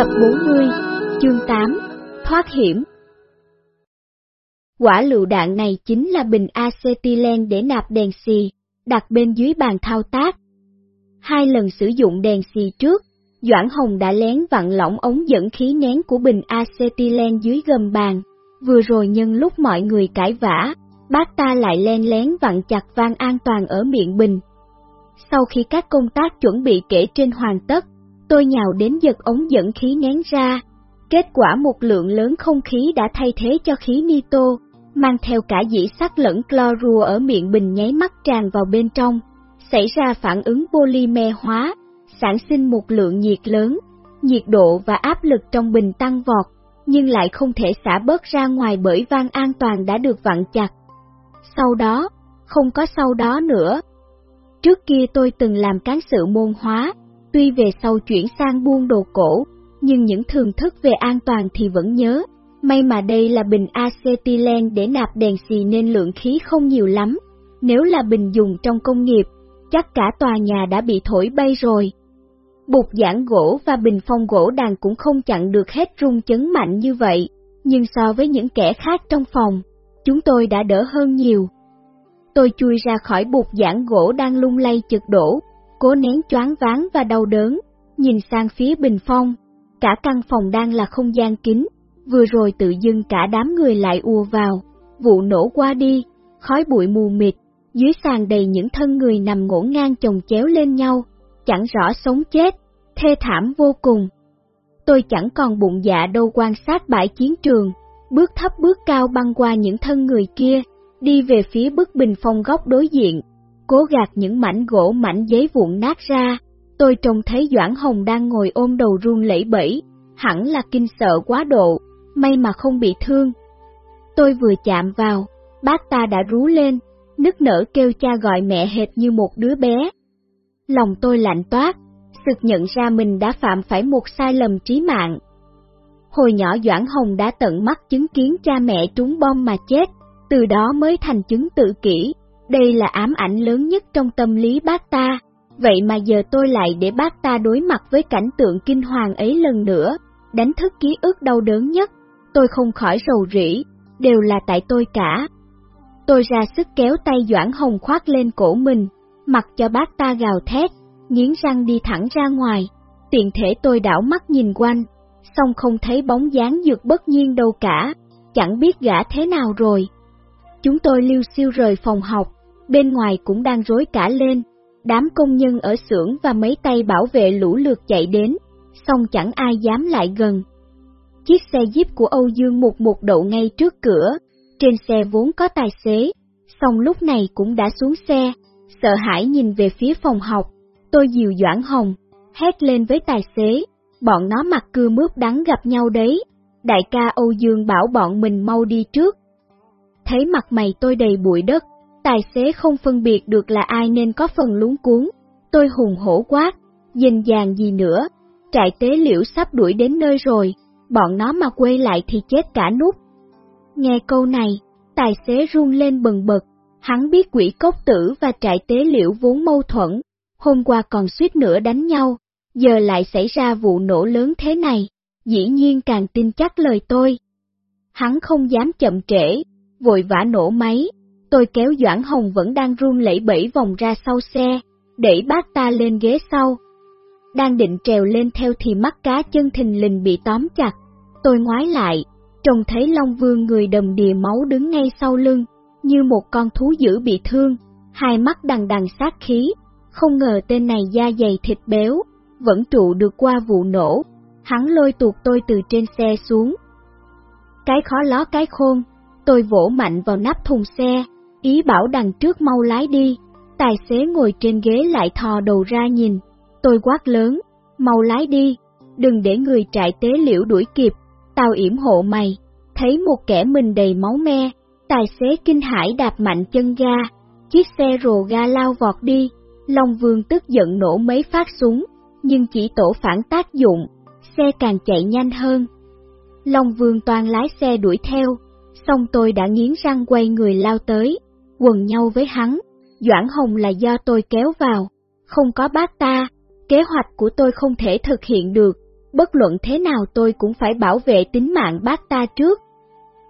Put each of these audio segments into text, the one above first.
Tập 40, chương 8, Thoát hiểm Quả lựu đạn này chính là bình acetylen để nạp đèn xì, đặt bên dưới bàn thao tác. Hai lần sử dụng đèn xì trước, Doãn Hồng đã lén vặn lỏng ống dẫn khí nén của bình acetylen dưới gầm bàn. Vừa rồi nhân lúc mọi người cãi vã, bác ta lại len lén vặn chặt van an toàn ở miệng bình. Sau khi các công tác chuẩn bị kể trên hoàn tất, tôi nhào đến giật ống dẫn khí nén ra. Kết quả một lượng lớn không khí đã thay thế cho khí nitô, mang theo cả dĩ sắt lẫn clorua ở miệng bình nháy mắt tràn vào bên trong, xảy ra phản ứng polymer hóa, sản sinh một lượng nhiệt lớn, nhiệt độ và áp lực trong bình tăng vọt, nhưng lại không thể xả bớt ra ngoài bởi van an toàn đã được vặn chặt. Sau đó, không có sau đó nữa. Trước kia tôi từng làm cán sự môn hóa, tuy về sau chuyển sang buôn đồ cổ, nhưng những thường thức về an toàn thì vẫn nhớ. May mà đây là bình acetylen để nạp đèn xì nên lượng khí không nhiều lắm. Nếu là bình dùng trong công nghiệp, chắc cả tòa nhà đã bị thổi bay rồi. Bục giảng gỗ và bình phong gỗ đàn cũng không chặn được hết rung chấn mạnh như vậy, nhưng so với những kẻ khác trong phòng, chúng tôi đã đỡ hơn nhiều. Tôi chui ra khỏi bục giảng gỗ đang lung lay chực đổ, cố nén choáng váng và đau đớn, nhìn sang phía bình phong. Cả căn phòng đang là không gian kín, vừa rồi tự dưng cả đám người lại ùa vào, vụ nổ qua đi, khói bụi mù mịt, dưới sàn đầy những thân người nằm ngổn ngang chồng chéo lên nhau, chẳng rõ sống chết, thê thảm vô cùng. Tôi chẳng còn bụng dạ đâu quan sát bãi chiến trường, bước thấp bước cao băng qua những thân người kia, đi về phía bức bình phong góc đối diện, cố gạt những mảnh gỗ mảnh giấy vụn nát ra. Tôi trông thấy Doãn Hồng đang ngồi ôm đầu run lẩy bẩy, hẳn là kinh sợ quá độ, may mà không bị thương. Tôi vừa chạm vào, bác ta đã rú lên, nức nở kêu cha gọi mẹ hệt như một đứa bé. Lòng tôi lạnh toát, sực nhận ra mình đã phạm phải một sai lầm trí mạng. Hồi nhỏ Doãn Hồng đã tận mắt chứng kiến cha mẹ trúng bom mà chết, từ đó mới thành chứng tự kỷ. Đây là ám ảnh lớn nhất trong tâm lý bác ta, vậy mà giờ tôi lại để bác ta đối mặt với cảnh tượng kinh hoàng ấy lần nữa, đánh thức ký ức đau đớn nhất. Tôi không khỏi rầu rĩ, đều là tại tôi cả. Tôi ra sức kéo tay Doãn Hồng khoác lên cổ mình, mặc cho bác ta gào thét, nghiến răng đi thẳng ra ngoài. Tiện thể tôi đảo mắt nhìn quanh, xong không thấy bóng dáng dược bất nhiên đâu cả, chẳng biết gã thế nào rồi. Chúng tôi lưu siêu rời phòng học, bên ngoài cũng đang rối cả lên, đám công nhân ở xưởng và mấy tay bảo vệ lũ lượt chạy đến, xong chẳng ai dám lại gần. Chiếc xe jeep của Âu Dương một một đậu ngay trước cửa, trên xe vốn có tài xế, xong lúc này cũng đã xuống xe, sợ hãi nhìn về phía phòng học, tôi dìu Doãn Hồng, hét lên với tài xế, bọn nó mặc cưa mướp đắng gặp nhau đấy, đại ca Âu Dương bảo bọn mình mau đi trước. Thấy mặt mày tôi đầy bụi đất, tài xế không phân biệt được là ai nên có phần lúng cuốn, tôi hùng hổ quát, dình dàng gì nữa, trại tế liễu sắp đuổi đến nơi rồi, bọn nó mà quay lại thì chết cả nút. Nghe câu này, tài xế run lên bần bật, hắn biết quỷ cốc tử và trại tế liễu vốn mâu thuẫn, hôm qua còn suýt nữa đánh nhau, giờ lại xảy ra vụ nổ lớn thế này, dĩ nhiên càng tin chắc lời tôi. Hắn không dám chậm trễ, vội vã nổ máy, tôi kéo Doãn Hồng vẫn đang run lẩy bẩy vòng ra sau xe, đẩy bác ta lên ghế sau. Đang định trèo lên theo thì mắt cá chân thình lình bị tóm chặt, tôi ngoái lại, trông thấy Long Vương người đầm đìa máu đứng ngay sau lưng, như một con thú dữ bị thương, hai mắt đằng đằng sát khí, không ngờ tên này da dày thịt béo, vẫn trụ được qua vụ nổ. Hắn lôi tuột tôi từ trên xe xuống. Cái khó ló cái khôn, tôi vỗ mạnh vào nắp thùng xe, ý bảo đằng trước mau lái đi. Tài xế ngồi trên ghế lại thò đầu ra nhìn, tôi quát lớn, mau lái đi, đừng để người trại tế liễu đuổi kịp, tao yểm hộ mày. Thấy một kẻ mình đầy máu me, tài xế kinh hãi đạp mạnh chân ga, chiếc xe rồ ga lao vọt đi, Long Vương tức giận nổ mấy phát súng, nhưng chỉ tổ phản tác dụng, xe càng chạy nhanh hơn. Long Vương toàn lái xe đuổi theo, xong tôi đã nghiến răng quay người lao tới, quần nhau với hắn, Doãn Hồng là do tôi kéo vào, không có bác ta, kế hoạch của tôi không thể thực hiện được, bất luận thế nào tôi cũng phải bảo vệ tính mạng bác ta trước.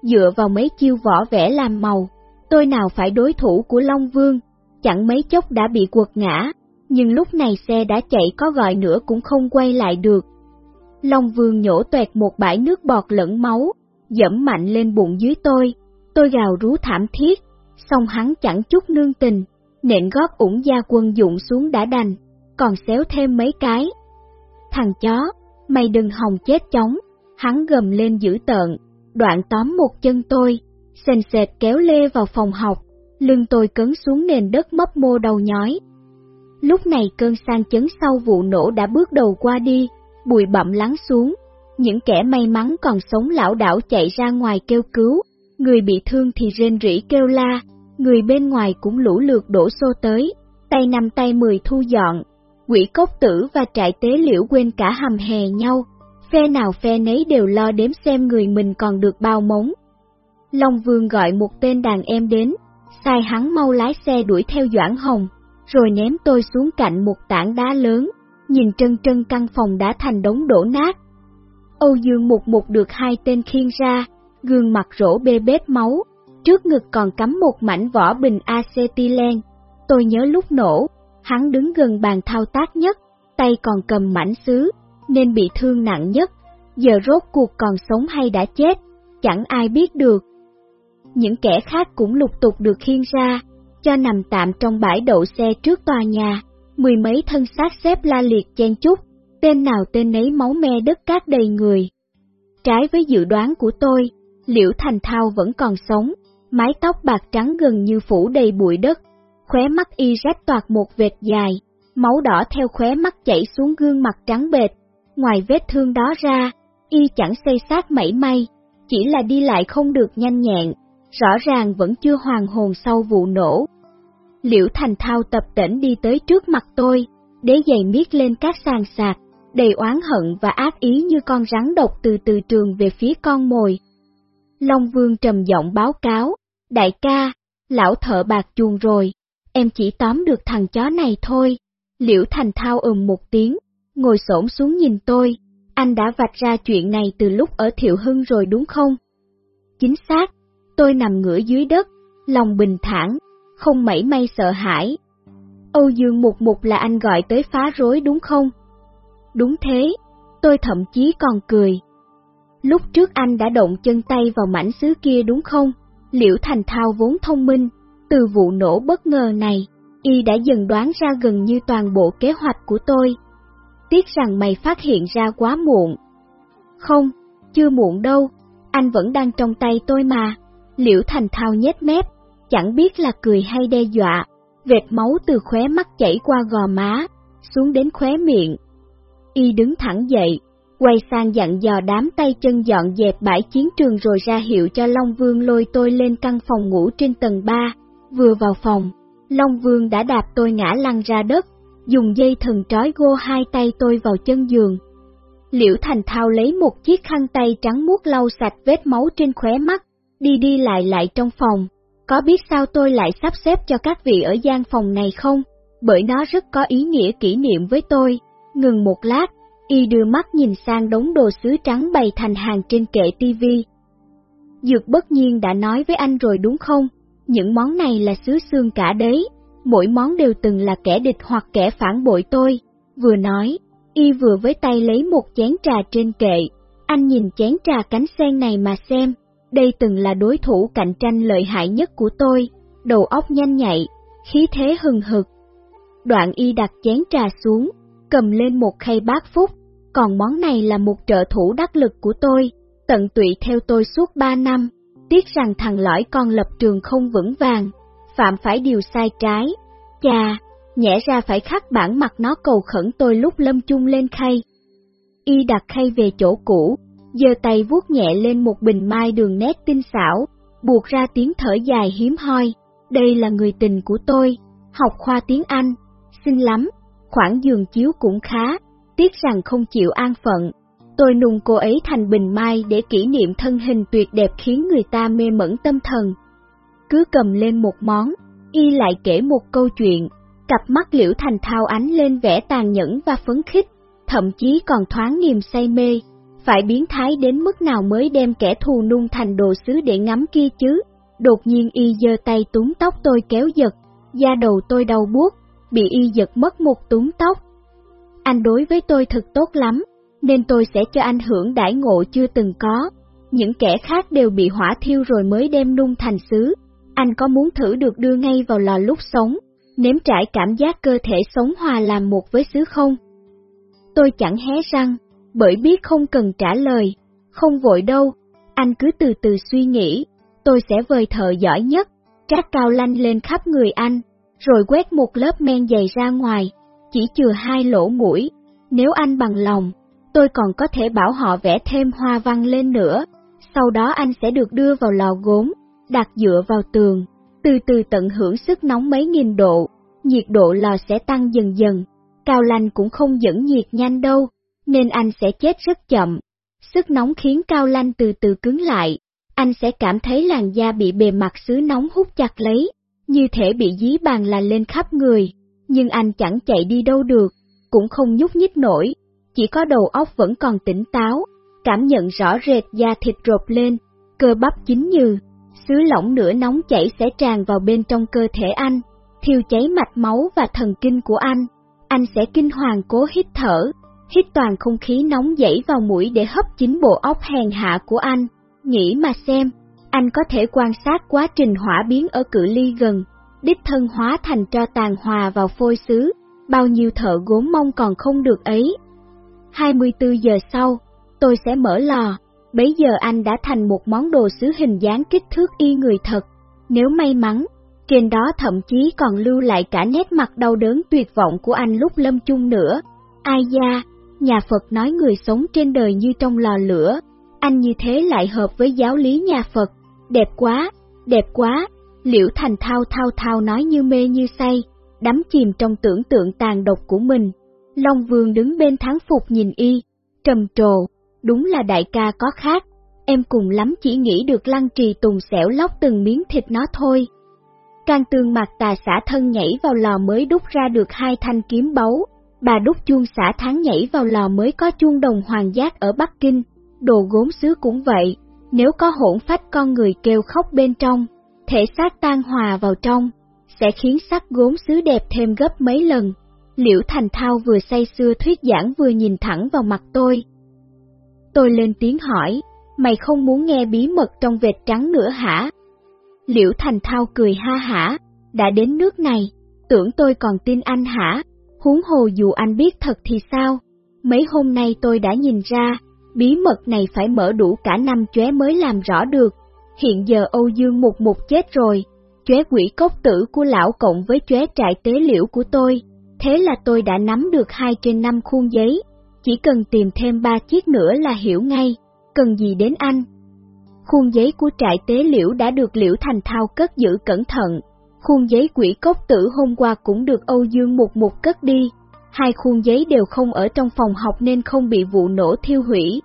Dựa vào mấy chiêu võ vẽ làm màu, tôi nào phải đối thủ của Long Vương, chẳng mấy chốc đã bị quật ngã, nhưng lúc này xe đã chạy có gọi nữa cũng không quay lại được. Long Vương nhổ toẹt một bãi nước bọt lẫn máu, dẫm mạnh lên bụng dưới tôi, tôi gào rú thảm thiết, xong hắn chẳng chút nương tình, nện góp ủng gia quân dụng xuống đã đành, còn xéo thêm mấy cái. Thằng chó, mày đừng hòng chết chóng, hắn gầm lên dữ tợn, đoạn tóm một chân tôi, sền sệt kéo lê vào phòng học, lưng tôi cấn xuống nền đất mấp mô đầu nhói. Lúc này cơn sang chấn sau vụ nổ đã bước đầu qua đi, bụi bặm lắng xuống, những kẻ may mắn còn sống lão đảo chạy ra ngoài kêu cứu, người bị thương thì rên rỉ kêu la, người bên ngoài cũng lũ lượt đổ xô tới, tay năm tay mười thu dọn, quỷ cốc tử và trại tế liễu quên cả hầm hè nhau, phe nào phe nấy đều lo đếm xem người mình còn được bao mống. Long Vương gọi một tên đàn em đến, sai hắn mau lái xe đuổi theo Doãn Hồng, rồi ném tôi xuống cạnh một tảng đá lớn, nhìn trân trân căn phòng đã thành đống đổ nát. Âu Dương một một được hai tên khiên ra, gương mặt rỗ bê bết máu, trước ngực còn cắm một mảnh vỏ bình acetylen. Tôi nhớ lúc nổ, hắn đứng gần bàn thao tác nhất, tay còn cầm mảnh sứ, nên bị thương nặng nhất. Giờ rốt cuộc còn sống hay đã chết, chẳng ai biết được. Những kẻ khác cũng lục tục được khiêng ra, cho nằm tạm trong bãi đậu xe trước tòa nhà, mười mấy thân xác xếp la liệt chen chúc, tên nào tên nấy máu me đất cát đầy người. Trái với dự đoán của tôi, Liễu Thành Thao vẫn còn sống, mái tóc bạc trắng gần như phủ đầy bụi đất, khóe mắt y rách toạc một vệt dài, máu đỏ theo khóe mắt chảy xuống gương mặt trắng bệt. Ngoài vết thương đó ra, y chẳng xây sát mảy may, chỉ là đi lại không được nhanh nhẹn, rõ ràng vẫn chưa hoàn hồn sau vụ nổ. Liễu Thành Thao tập tỉnh đi tới trước mặt tôi, đế giày miết lên các sàn sạc, đầy oán hận và ác ý như con rắn độc từ từ trường về phía con mồi. Long Vương trầm giọng báo cáo, đại ca, lão thợ bạc chuồng rồi, em chỉ tóm được thằng chó này thôi. Liễu Thành Thao ừm một tiếng, ngồi xổm xuống nhìn tôi, anh đã vạch ra chuyện này từ lúc ở Thiệu Hưng rồi đúng không? Chính xác, tôi nằm ngửa dưới đất, lòng bình thản, không mảy may sợ hãi. Âu Dương Mục Mục là anh gọi tới phá rối đúng không? Đúng thế, tôi thậm chí còn cười. Lúc trước anh đã động chân tay vào mảnh xứ kia đúng không? Liễu Thành Thao vốn thông minh, từ vụ nổ bất ngờ này, y đã dần đoán ra gần như toàn bộ kế hoạch của tôi. Tiếc rằng mày phát hiện ra quá muộn. Không, chưa muộn đâu, anh vẫn đang trong tay tôi mà. Liễu Thành Thao nhét mép, chẳng biết là cười hay đe dọa, vệt máu từ khóe mắt chảy qua gò má, xuống đến khóe miệng. Y đứng thẳng dậy, quay sang dặn dò đám tay chân dọn dẹp bãi chiến trường rồi ra hiệu cho Long Vương lôi tôi lên căn phòng ngủ trên tầng 3. Vừa vào phòng, Long Vương đã đạp tôi ngã lăn ra đất, dùng dây thần trói gô hai tay tôi vào chân giường. Liễu Thành Thao lấy một chiếc khăn tay trắng muốt lau sạch vết máu trên khóe mắt, đi đi lại lại trong phòng. Có biết sao tôi lại sắp xếp cho các vị ở gian phòng này không? Bởi nó rất có ý nghĩa kỷ niệm với tôi. Ngừng một lát, y đưa mắt nhìn sang đống đồ sứ trắng bày thành hàng trên kệ tivi. Dược bất nhiên đã nói với anh rồi đúng không? Những món này là sứ xương cả đấy, mỗi món đều từng là kẻ địch hoặc kẻ phản bội tôi. Vừa nói, y vừa với tay lấy một chén trà trên kệ, anh nhìn chén trà cánh sen này mà xem, đây từng là đối thủ cạnh tranh lợi hại nhất của tôi, đầu óc nhanh nhạy, khí thế hừng hực. Đoạn y đặt chén trà xuống, cầm lên một khay bát phúc, còn món này là một trợ thủ đắc lực của tôi, tận tụy theo tôi suốt ba năm, tiếc rằng thằng lõi con lập trường không vững vàng, phạm phải điều sai trái. Chà, nhẽ ra phải khắc bản mặt nó cầu khẩn tôi lúc lâm chung lên khay. Y đặt khay về chỗ cũ, giơ tay vuốt nhẹ lên một bình mai đường nét tinh xảo, buộc ra tiếng thở dài hiếm hoi. Đây là người tình của tôi, học khoa tiếng Anh, xinh lắm, khoảng giường chiếu cũng khá, tiếc rằng không chịu an phận. Tôi nung cô ấy thành bình mai để kỷ niệm thân hình tuyệt đẹp khiến người ta mê mẩn tâm thần. Cứ cầm lên một món, y lại kể một câu chuyện, cặp mắt liễu thành thao ánh lên vẻ tàn nhẫn và phấn khích, thậm chí còn thoáng niềm say mê, phải biến thái đến mức nào mới đem kẻ thù nung thành đồ sứ để ngắm kia chứ. Đột nhiên y giơ tay túm tóc tôi kéo giật, da đầu tôi đau buốt, bị y giật mất một túm tóc. Anh đối với tôi thật tốt lắm, nên tôi sẽ cho anh hưởng đãi ngộ chưa từng có. Những kẻ khác đều bị hỏa thiêu rồi mới đem nung thành sứ. Anh có muốn thử được đưa ngay vào lò lúc sống, nếm trải cảm giác cơ thể sống hòa làm một với sứ không? Tôi chẳng hé răng, bởi biết không cần trả lời, không vội đâu, anh cứ từ từ suy nghĩ, tôi sẽ vời thợ giỏi nhất, trát cao lanh lên khắp người anh, rồi quét một lớp men dày ra ngoài, chỉ chừa hai lỗ mũi, nếu anh bằng lòng, tôi còn có thể bảo họ vẽ thêm hoa văn lên nữa, sau đó anh sẽ được đưa vào lò gốm, đặt dựa vào tường, từ từ tận hưởng sức nóng mấy nghìn độ, nhiệt độ lò sẽ tăng dần dần, cao lanh cũng không dẫn nhiệt nhanh đâu, nên anh sẽ chết rất chậm. Sức nóng khiến cao lanh từ từ cứng lại, anh sẽ cảm thấy làn da bị bề mặt xứ nóng hút chặt lấy, như thể bị dí bàn là lên khắp người, nhưng anh chẳng chạy đi đâu được, cũng không nhúc nhích nổi, chỉ có đầu óc vẫn còn tỉnh táo, cảm nhận rõ rệt da thịt rột lên, cơ bắp chín như, xứ lỏng nửa nóng chảy sẽ tràn vào bên trong cơ thể anh, thiêu cháy mạch máu và thần kinh của anh. Anh sẽ kinh hoàng cố hít thở, hít toàn không khí nóng dậy vào mũi để hấp chính bộ óc hèn hạ của anh. Nghĩ mà xem, anh có thể quan sát quá trình hỏa biến ở cự ly gần, đích thân hóa thành cho tàn hòa vào phôi xứ, bao nhiêu thợ gốm mong còn không được ấy. 24 giờ sau, tôi sẽ mở lò, bấy giờ anh đã thành một món đồ sứ hình dáng kích thước y người thật. Nếu may mắn, trên đó thậm chí còn lưu lại cả nét mặt đau đớn tuyệt vọng của anh lúc lâm chung nữa. Ai da, nhà Phật nói người sống trên đời như trong lò lửa, anh như thế lại hợp với giáo lý nhà Phật, đẹp quá, đẹp quá, liễu thành thao thao thao nói như mê như say, đắm chìm trong tưởng tượng tàn độc của mình. Long Vương đứng bên thắng phục nhìn y, trầm trồ, đúng là đại ca có khác, em cùng lắm chỉ nghĩ được lăng trì tùng xẻo lóc từng miếng thịt nó thôi. Can tương mặt tà xả thân nhảy vào lò mới đúc ra được hai thanh kiếm báu, bà đúc chuông xả tháng nhảy vào lò mới có chuông đồng hoàng giác ở Bắc Kinh, đồ gốm xứ cũng vậy, nếu có hỗn phách con người kêu khóc bên trong, thể xác tan hòa vào trong, sẽ khiến sắc gốm xứ đẹp thêm gấp mấy lần. Liễu Thành Thao vừa say xưa thuyết giảng vừa nhìn thẳng vào mặt tôi. Tôi lên tiếng hỏi, mày không muốn nghe bí mật trong vệt trắng nữa hả? Liễu Thành Thao cười ha hả, đã đến nước này, tưởng tôi còn tin anh hả? Huống hồ dù anh biết thật thì sao? Mấy hôm nay tôi đã nhìn ra, bí mật này phải mở đủ cả năm chóe mới làm rõ được. Hiện giờ Âu Dương Mục Mục chết rồi, chóe quỷ cốc tử của lão cộng với chóe trại tế liễu của tôi, thế là tôi đã nắm được hai trên năm khuôn giấy, chỉ cần tìm thêm ba chiếc nữa là hiểu ngay, cần gì đến anh. Khuôn giấy của trại tế liễu đã được liễu thành thao cất giữ cẩn thận, khuôn giấy quỷ cốc tử hôm qua cũng được Âu Dương Mục Mục cất đi, hai khuôn giấy đều không ở trong phòng học nên không bị vụ nổ thiêu hủy.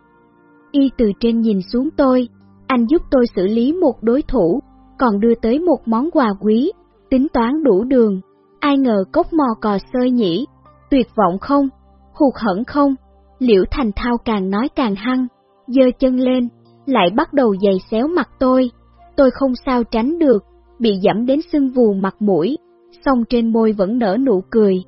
Y từ trên nhìn xuống tôi, anh giúp tôi xử lý một đối thủ, còn đưa tới một món quà quý, tính toán đủ đường. Ai ngờ cốc mò cò sơi nhỉ, tuyệt vọng không, hụt hẫng không, liễu thành thao càng nói càng hăng, dơ chân lên, lại bắt đầu giày xéo mặt tôi. Tôi không sao tránh được, bị dẫm đến sưng vù mặt mũi, song trên môi vẫn nở nụ cười.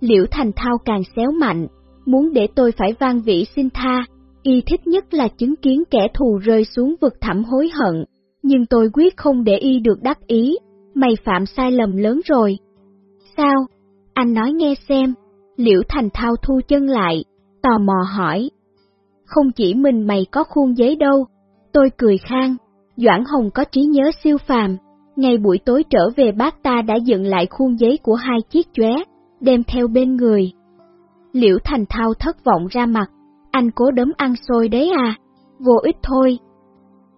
Liễu Thành Thao càng xéo mạnh, muốn để tôi phải vang vĩ xin tha, y thích nhất là chứng kiến kẻ thù rơi xuống vực thẳm hối hận, nhưng tôi quyết không để y được đắc ý, mày phạm sai lầm lớn rồi. Sao? Anh nói nghe xem, Liễu Thành Thao thu chân lại, tò mò hỏi. Không chỉ mình mày có khuôn giấy đâu, tôi cười khang, Doãn Hồng có trí nhớ siêu phàm, Ngày buổi tối trở về bác ta đã dựng lại khuôn giấy của hai chiếc chóe, đem theo bên người. Liễu Thành Thao thất vọng ra mặt, anh cố đấm ăn xôi đấy à, vô ích thôi.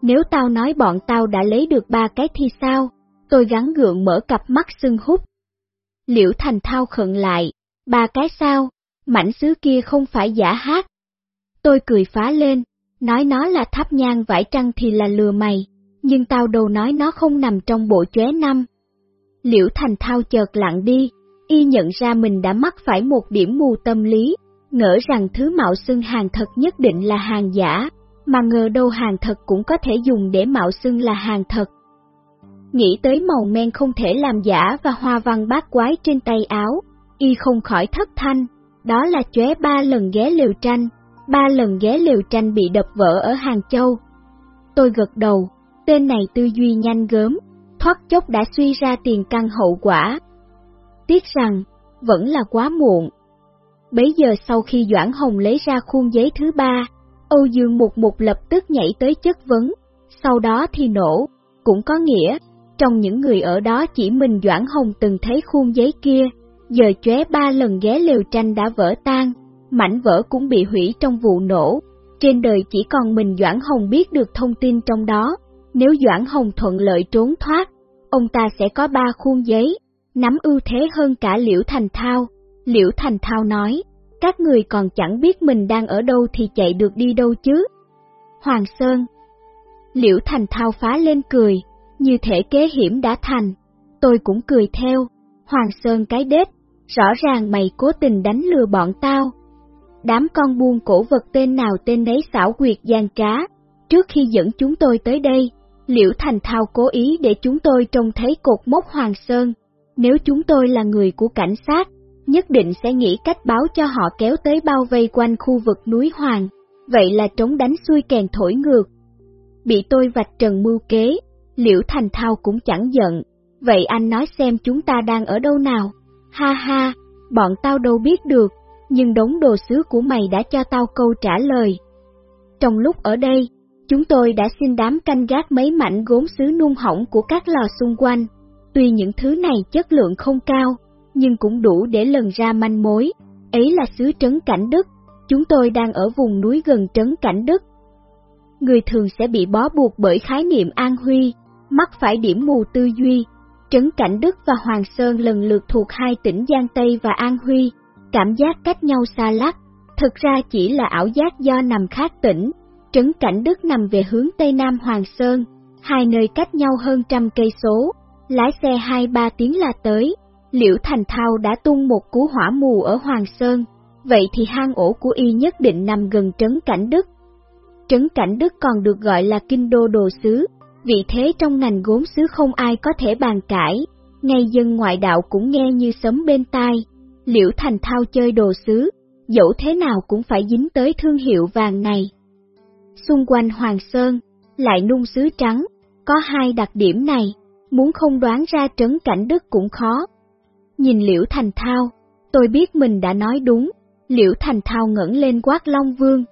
Nếu tao nói bọn tao đã lấy được ba cái thì sao, tôi gắn gượng mở cặp mắt sưng hút. Liễu Thành Thao khận lại, ba cái sao, mảnh sứ kia không phải giả hát. Tôi cười phá lên, nói nó là tháp nhang vải trăng thì là lừa mày nhưng tao đâu nói nó không nằm trong bộ chóe năm. Liễu Thành Thao chợt lặng đi, y nhận ra mình đã mắc phải một điểm mù tâm lý, ngỡ rằng thứ mạo xưng hàng thật nhất định là hàng giả, mà ngờ đâu hàng thật cũng có thể dùng để mạo xưng là hàng thật. Nghĩ tới màu men không thể làm giả và hoa văn bát quái trên tay áo, y không khỏi thất thanh, đó là chóe ba lần ghé liều tranh, ba lần ghé liều tranh bị đập vỡ ở Hàng Châu. Tôi gật đầu, tên này tư duy nhanh gớm, thoát chốc đã suy ra tiền căn hậu quả. Tiếc rằng, vẫn là quá muộn. Bấy giờ sau khi Doãn Hồng lấy ra khuôn giấy thứ ba, Âu Dương Mục Mục lập tức nhảy tới chất vấn, sau đó thì nổ, cũng có nghĩa, trong những người ở đó chỉ mình Doãn Hồng từng thấy khuôn giấy kia, giờ chóe ba lần ghé lều tranh đã vỡ tan, mảnh vỡ cũng bị hủy trong vụ nổ. Trên đời chỉ còn mình Doãn Hồng biết được thông tin trong đó, nếu Doãn Hồng thuận lợi trốn thoát, ông ta sẽ có ba khuôn giấy, nắm ưu thế hơn cả Liễu Thành Thao. Liễu Thành Thao nói, các người còn chẳng biết mình đang ở đâu thì chạy được đi đâu chứ. Hoàng Sơn Liễu Thành Thao phá lên cười, như thể kế hiểm đã thành. Tôi cũng cười theo, Hoàng Sơn cái đết, rõ ràng mày cố tình đánh lừa bọn tao. Đám con buôn cổ vật tên nào tên đấy xảo quyệt gian trá, trước khi dẫn chúng tôi tới đây, Liễu Thành Thao cố ý để chúng tôi trông thấy cột mốc Hoàng Sơn. Nếu chúng tôi là người của cảnh sát, nhất định sẽ nghĩ cách báo cho họ kéo tới bao vây quanh khu vực núi Hoàng, vậy là trống đánh xuôi kèn thổi ngược. Bị tôi vạch trần mưu kế, Liễu Thành Thao cũng chẳng giận, vậy anh nói xem chúng ta đang ở đâu nào? Ha ha, bọn tao đâu biết được, nhưng đống đồ sứ của mày đã cho tao câu trả lời. Trong lúc ở đây, chúng tôi đã xin đám canh gác mấy mảnh gốm sứ nung hỏng của các lò xung quanh. Tuy những thứ này chất lượng không cao, nhưng cũng đủ để lần ra manh mối. Ấy là xứ Trấn Cảnh Đức, chúng tôi đang ở vùng núi gần Trấn Cảnh Đức. Người thường sẽ bị bó buộc bởi khái niệm an huy, mắc phải điểm mù tư duy. Trấn Cảnh Đức và Hoàng Sơn lần lượt thuộc hai tỉnh Giang Tây và An Huy, cảm giác cách nhau xa lắc, thực ra chỉ là ảo giác do nằm khác tỉnh. Trấn Cảnh Đức nằm về hướng Tây Nam Hoàng Sơn, hai nơi cách nhau hơn trăm cây số, lái xe hai ba tiếng là tới. Liễu Thành Thao đã tung một cú hỏa mù ở Hoàng Sơn, vậy thì hang ổ của y nhất định nằm gần Trấn Cảnh Đức. Trấn Cảnh Đức còn được gọi là kinh đô đồ sứ, vì thế trong ngành gốm sứ không ai có thể bàn cãi, ngay dân ngoại đạo cũng nghe như sấm bên tai. Liễu Thành Thao chơi đồ sứ, dẫu thế nào cũng phải dính tới thương hiệu vàng này. Xung quanh Hoàng Sơn, lại nung sứ trắng, có hai đặc điểm này, muốn không đoán ra trấn cảnh đức cũng khó. Nhìn Liễu Thành Thao, tôi biết mình đã nói đúng, Liễu Thành Thao ngẩng lên quát Long Vương,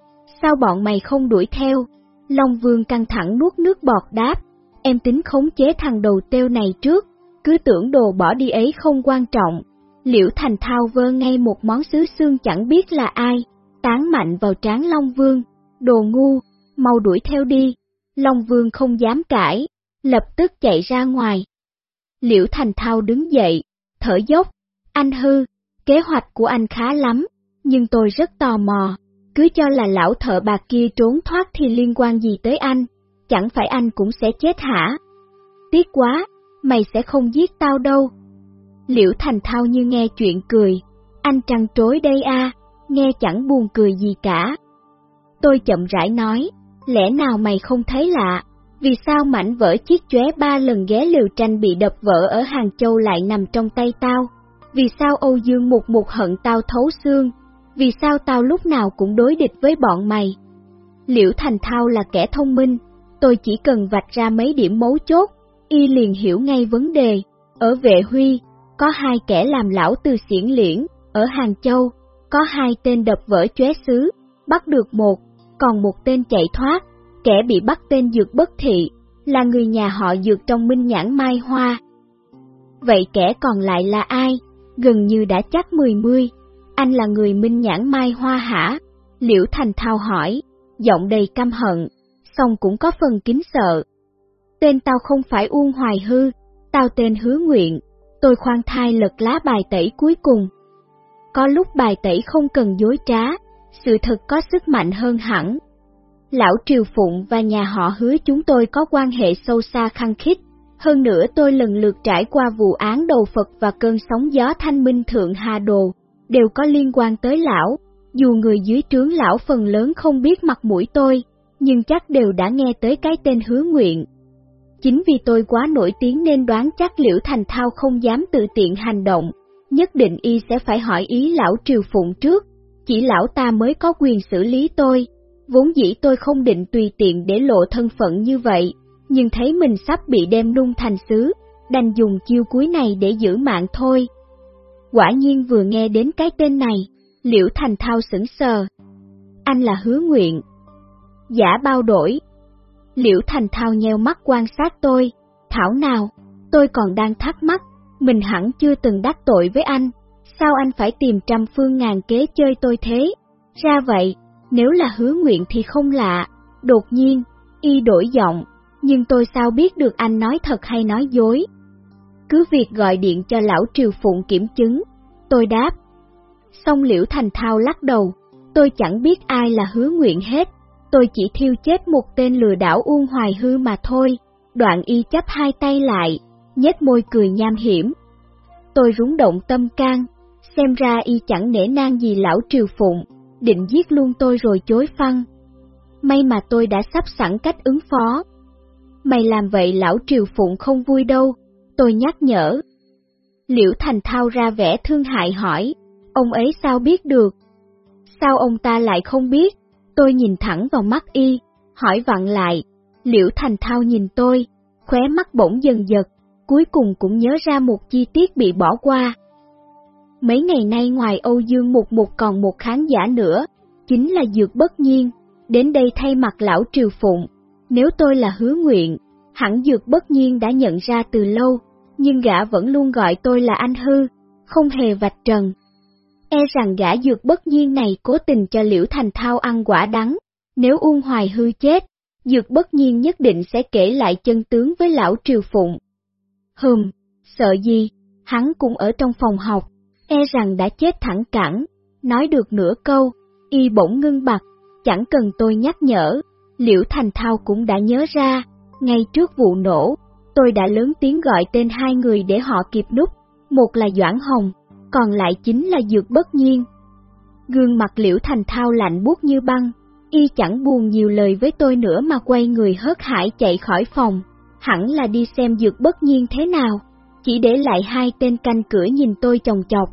sao bọn mày không đuổi theo? Long Vương căng thẳng nuốt nước bọt đáp, em tính khống chế thằng đầu têu này trước, cứ tưởng đồ bỏ đi ấy không quan trọng. Liễu Thành Thao vơ ngay một món sứ xương chẳng biết là ai, tán mạnh vào trán Long Vương, đồ ngu, mau đuổi theo đi. Long Vương không dám cãi, lập tức chạy ra ngoài. Liễu Thành Thao đứng dậy, thở dốc, anh hư, kế hoạch của anh khá lắm, nhưng tôi rất tò mò, cứ cho là lão thợ bạc kia trốn thoát thì liên quan gì tới anh, chẳng phải anh cũng sẽ chết hả? Tiếc quá, mày sẽ không giết tao đâu. Liễu Thành Thao như nghe chuyện cười, anh trăn trối đây a, nghe chẳng buồn cười gì cả. Tôi chậm rãi nói, lẽ nào mày không thấy lạ, vì sao mảnh vỡ chiếc chóe ba lần ghé liều tranh bị đập vỡ ở Hàng Châu lại nằm trong tay tao? Vì sao Âu Dương Mục Mục hận tao thấu xương? Vì sao tao lúc nào cũng đối địch với bọn mày? Liễu Thành Thao là kẻ thông minh, tôi chỉ cần vạch ra mấy điểm mấu chốt, y liền hiểu ngay vấn đề. Ở vệ huy, có hai kẻ làm lão từ xiển liễn, ở Hàng Châu, có hai tên đập vỡ chóe xứ, bắt được một, còn một tên chạy thoát, kẻ bị bắt tên Dược Bất Thị, là người nhà họ Dược trong Minh Nhãn Mai Hoa. Vậy kẻ còn lại là ai? Gần như đã chắc mười mươi. Anh là người Minh Nhãn Mai Hoa hả? Liễu Thành Thao hỏi, giọng đầy căm hận, song cũng có phần kính sợ. Tên tao không phải Uông Hoài Hư, tao tên Hứa Nguyện, tôi khoan thai lật lá bài tẩy cuối cùng. Có lúc bài tẩy không cần dối trá, sự thật có sức mạnh hơn hẳn. Lão Triều Phụng và nhà họ hứa chúng tôi có quan hệ sâu xa khăng khít, hơn nữa tôi lần lượt trải qua vụ án đầu Phật và cơn sóng gió thanh minh thượng Hà Đồ, đều có liên quan tới lão, Dù người dưới trướng lão phần lớn không biết mặt mũi tôi, nhưng chắc đều đã nghe tới cái tên hứa nguyện. Chính vì tôi quá nổi tiếng nên đoán chắc Liễu Thành Thao không dám tự tiện hành động, nhất định y sẽ phải hỏi ý lão Triều Phụng trước, chỉ lão ta mới có quyền xử lý tôi. Vốn dĩ tôi không định tùy tiện để lộ thân phận như vậy, nhưng thấy mình sắp bị đem nung thành xứ, đành dùng chiêu cuối này để giữ mạng thôi. Quả nhiên vừa nghe đến cái tên này, Liễu Thành Thao sững sờ. Anh là hứa nguyện. Giả bao đổi. Liễu Thành Thao nheo mắt quan sát tôi, thảo nào, tôi còn đang thắc mắc, mình hẳn chưa từng đắc tội với anh, sao anh phải tìm trăm phương ngàn kế chơi tôi thế? Ra vậy, nếu là hứa nguyện thì không lạ, đột nhiên, y đổi giọng, nhưng tôi sao biết được anh nói thật hay nói dối? Cứ việc gọi điện cho lão Triều Phụng kiểm chứng, tôi đáp. Xong liễu thành thao lắc đầu, tôi chẳng biết ai là hứa nguyện hết, tôi chỉ thiêu chết một tên lừa đảo Uông Hoài Hư mà thôi. Đoạn y chấp hai tay lại, nhếch môi cười nham hiểm. Tôi rúng động tâm can, xem ra y chẳng nể nang gì lão Triều Phụng, định giết luôn tôi rồi chối phăng. May mà tôi đã sắp sẵn cách ứng phó. Mày làm vậy lão Triều Phụng không vui đâu, tôi nhắc nhở. Liễu Thành Thao ra vẻ thương hại hỏi, ông ấy sao biết được? Sao ông ta lại không biết? Tôi nhìn thẳng vào mắt y, hỏi vặn lại. Liễu Thành Thao nhìn tôi, khóe mắt bỗng dần giật, cuối cùng cũng nhớ ra một chi tiết bị bỏ qua. Mấy ngày nay ngoài Âu Dương Mục Mục còn một khán giả nữa, chính là Dược Bất Nhiên, đến đây thay mặt lão Triều Phụng. Nếu tôi là hứa nguyện, hẳn Dược Bất Nhiên đã nhận ra từ lâu, nhưng gã vẫn luôn gọi tôi là anh hư, không hề vạch trần. E rằng gã Dược Bất Nhiên này cố tình cho Liễu Thành Thao ăn quả đắng, nếu Uông Hoài hư chết, Dược Bất Nhiên nhất định sẽ kể lại chân tướng với lão Triều Phụng. Hừm, sợ gì, hắn cũng ở trong phòng học, e rằng đã chết thẳng cẳng, nói được nửa câu, y bỗng ngưng bặt, chẳng cần tôi nhắc nhở, Liễu Thành Thao cũng đã nhớ ra, ngay trước vụ nổ, tôi đã lớn tiếng gọi tên hai người để họ kịp núp, một là Doãn Hồng, còn lại chính là Dược Bất Nhiên. Gương mặt Liễu Thành Thao lạnh buốt như băng, y chẳng buồn nhiều lời với tôi nữa mà quay người hớt hải chạy khỏi phòng, hẳn là đi xem Dược Bất Nhiên thế nào, chỉ để lại hai tên canh cửa nhìn tôi chồng chọc.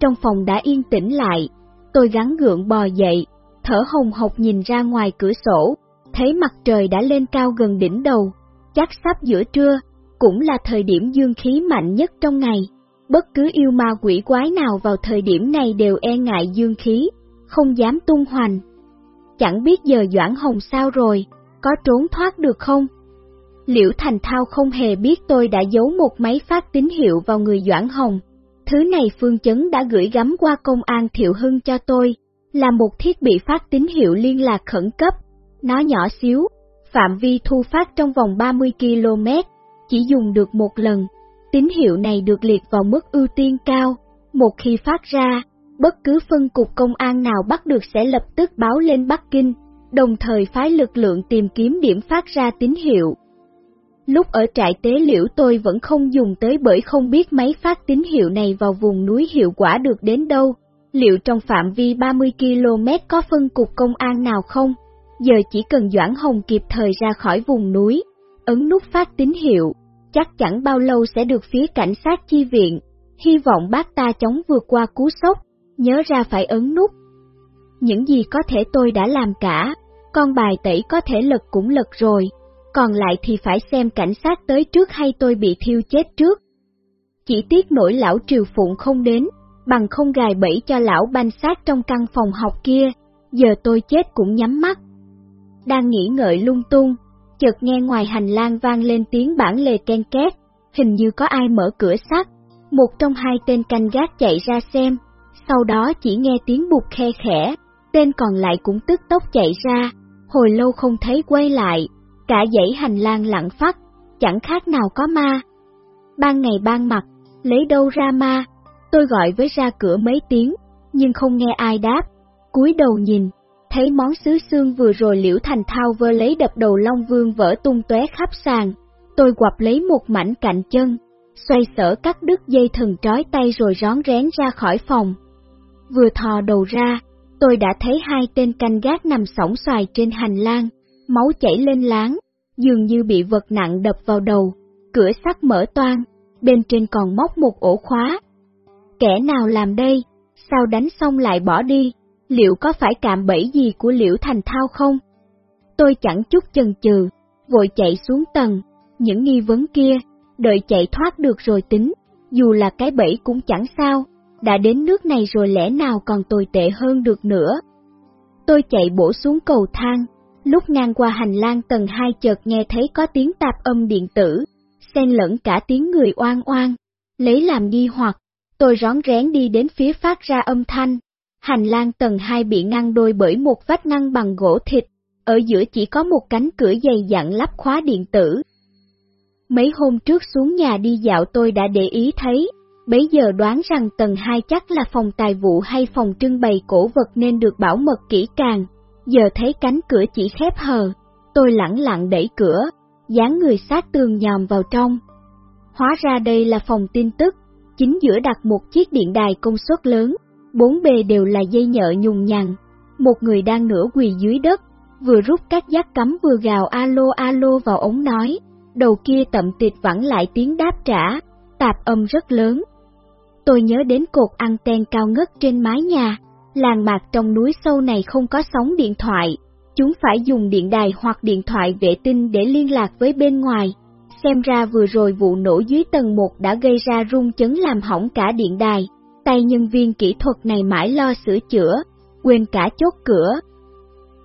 Trong phòng đã yên tĩnh lại, tôi gắn gượng bò dậy, thở hồng hộc nhìn ra ngoài cửa sổ, thấy mặt trời đã lên cao gần đỉnh đầu, chắc sắp giữa trưa, cũng là thời điểm dương khí mạnh nhất trong ngày. Bất cứ yêu ma quỷ quái nào vào thời điểm này đều e ngại dương khí, không dám tung hoành. Chẳng biết giờ Doãn Hồng sao rồi, có trốn thoát được không? Liễu Thành Thao không hề biết tôi đã giấu một máy phát tín hiệu vào người Doãn Hồng. Thứ này Phương Chấn đã gửi gắm qua công an Thiệu Hưng cho tôi, là một thiết bị phát tín hiệu liên lạc khẩn cấp. Nó nhỏ xíu, phạm vi thu phát trong vòng 30 km, chỉ dùng được một lần. Tín hiệu này được liệt vào mức ưu tiên cao, một khi phát ra, bất cứ phân cục công an nào bắt được sẽ lập tức báo lên Bắc Kinh, đồng thời phái lực lượng tìm kiếm điểm phát ra tín hiệu. Lúc ở trại tế liễu tôi vẫn không dùng tới bởi không biết máy phát tín hiệu này vào vùng núi hiệu quả được đến đâu, liệu trong phạm vi 30 km có phân cục công an nào không? Giờ chỉ cần Doãn Hồng kịp thời ra khỏi vùng núi, ấn nút phát tín hiệu, chắc chẳng bao lâu sẽ được phía cảnh sát chi viện, hy vọng bác ta chống vượt qua cú sốc, nhớ ra phải ấn nút. Những gì có thể tôi đã làm cả, con bài tẩy có thể lật cũng lật rồi, còn lại thì phải xem cảnh sát tới trước hay tôi bị thiêu chết trước. Chỉ tiếc nỗi lão Triều Phụng không đến, bằng không gài bẫy cho lão banh sát trong căn phòng học kia, giờ tôi chết cũng nhắm mắt. Đang nghĩ ngợi lung tung, chợt nghe ngoài hành lang vang lên tiếng bản lề ken két, hình như có ai mở cửa sắt. Một trong hai tên canh gác chạy ra xem, sau đó chỉ nghe tiếng bụt khe khẽ, tên còn lại cũng tức tốc chạy ra, hồi lâu không thấy quay lại, cả dãy hành lang lặng phát, chẳng khác nào có ma. Ban ngày ban mặt, lấy đâu ra ma, tôi gọi với ra cửa mấy tiếng, nhưng không nghe ai đáp, cúi đầu nhìn, thấy món sứ xương vừa rồi liễu thành thao vơ lấy đập đầu Long Vương vỡ tung tóe khắp sàn, tôi quặp lấy một mảnh cạnh chân, xoay sở cắt đứt dây thần trói tay rồi rón rén ra khỏi phòng. Vừa thò đầu ra, tôi đã thấy hai tên canh gác nằm sóng xoài trên hành lang, máu chảy lên láng, dường như bị vật nặng đập vào đầu, cửa sắt mở toang, bên trên còn móc một ổ khóa. Kẻ nào làm đây, sao đánh xong lại bỏ đi, liệu có phải cạm bẫy gì của Liễu Thành Thao không? Tôi chẳng chút chần chừ, vội chạy xuống tầng, những nghi vấn kia, đợi chạy thoát được rồi tính, dù là cái bẫy cũng chẳng sao, đã đến nước này rồi lẽ nào còn tồi tệ hơn được nữa. Tôi chạy bổ xuống cầu thang, lúc ngang qua hành lang tầng 2 chợt nghe thấy có tiếng tạp âm điện tử, xen lẫn cả tiếng người oan oan. Lấy làm nghi hoặc, tôi rón rén đi đến phía phát ra âm thanh. Hành lang tầng 2 bị ngăn đôi bởi một vách ngăn bằng gỗ thịt, ở giữa chỉ có một cánh cửa dày dặn lắp khóa điện tử. Mấy hôm trước xuống nhà đi dạo tôi đã để ý thấy, bấy giờ đoán rằng tầng 2 chắc là phòng tài vụ hay phòng trưng bày cổ vật nên được bảo mật kỹ càng. Giờ thấy cánh cửa chỉ khép hờ, tôi lẳng lặng đẩy cửa, dán người sát tường nhòm vào trong. Hóa ra đây là phòng tin tức, chính giữa đặt một chiếc điện đài công suất lớn, bốn bề đều là dây nhợ nhùng nhằn. Một người đang nửa quỳ dưới đất, vừa rút các giác cắm vừa gào alo alo vào ống nói, đầu kia tậm tịt vẳng lại tiếng đáp trả, tạp âm rất lớn. Tôi nhớ đến cột anten cao ngất trên mái nhà, làng mạc trong núi sâu này không có sóng điện thoại, chúng phải dùng điện đài hoặc điện thoại vệ tinh để liên lạc với bên ngoài. Xem ra vừa rồi vụ nổ dưới tầng 1 đã gây ra rung chấn làm hỏng cả điện đài, tay nhân viên kỹ thuật này mãi lo sửa chữa, quên cả chốt cửa.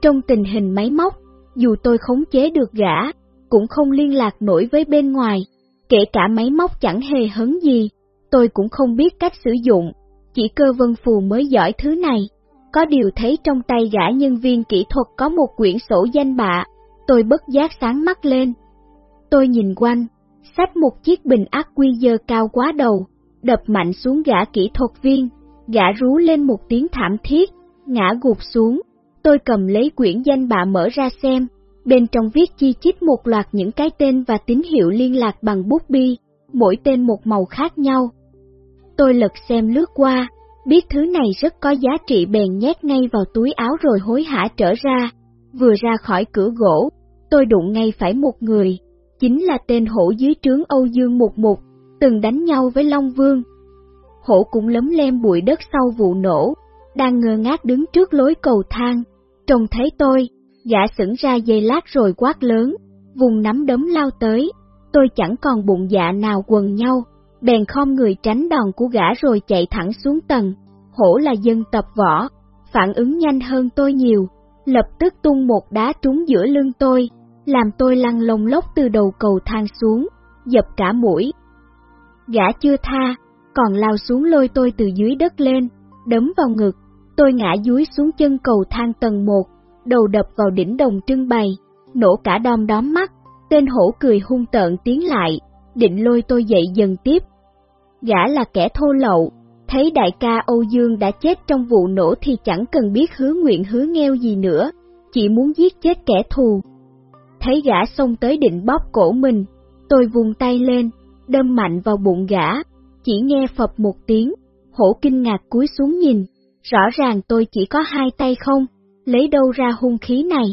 Trong tình hình máy móc, dù tôi khống chế được gã, cũng không liên lạc nổi với bên ngoài, kể cả máy móc chẳng hề hấn gì, tôi cũng không biết cách sử dụng, chỉ cơ vân phù mới giỏi thứ này. Có điều thấy trong tay gã nhân viên kỹ thuật có một quyển sổ danh bạ, tôi bất giác sáng mắt lên. Tôi nhìn quanh, xách một chiếc bình ác quy dơ cao quá đầu, đập mạnh xuống gã kỹ thuật viên, gã rú lên một tiếng thảm thiết, ngã gục xuống. Tôi cầm lấy quyển danh bạ mở ra xem, bên trong viết chi chít một loạt những cái tên và tín hiệu liên lạc bằng bút bi, mỗi tên một màu khác nhau. Tôi lật xem lướt qua, biết thứ này rất có giá trị bèn nhét ngay vào túi áo rồi hối hả trở ra. Vừa ra khỏi cửa gỗ, tôi đụng ngay phải một người, chính là tên hổ dưới trướng Âu Dương Mục Mục, từng đánh nhau với Long Vương. Hổ cũng lấm lem bụi đất sau vụ nổ, đang ngơ ngác đứng trước lối cầu thang, trông thấy tôi, gã sững ra dây lát rồi quát lớn, vùng nắm đấm lao tới, tôi chẳng còn bụng dạ nào quần nhau, bèn khom người tránh đòn của gã rồi chạy thẳng xuống tầng, hổ là dân tập võ, phản ứng nhanh hơn tôi nhiều, lập tức tung một đá trúng giữa lưng tôi, làm tôi lăn lông lốc từ đầu cầu thang xuống, dập cả mũi. Gã chưa tha, còn lao xuống lôi tôi từ dưới đất lên, đấm vào ngực, tôi ngã dúi xuống chân cầu thang tầng 1, đầu đập vào đỉnh đồng trưng bày, nổ cả đom đóm mắt, tên hổ cười hung tợn tiến lại, định lôi tôi dậy dần tiếp. Gã là kẻ thô lậu, thấy đại ca Âu Dương đã chết trong vụ nổ thì chẳng cần biết hứa nguyện hứa nghèo gì nữa, chỉ muốn giết chết kẻ thù. Thấy gã xông tới định bóp cổ mình, tôi vùng tay lên, đâm mạnh vào bụng gã, chỉ nghe phập một tiếng, hổ kinh ngạc cúi xuống nhìn, rõ ràng tôi chỉ có hai tay không, lấy đâu ra hung khí này.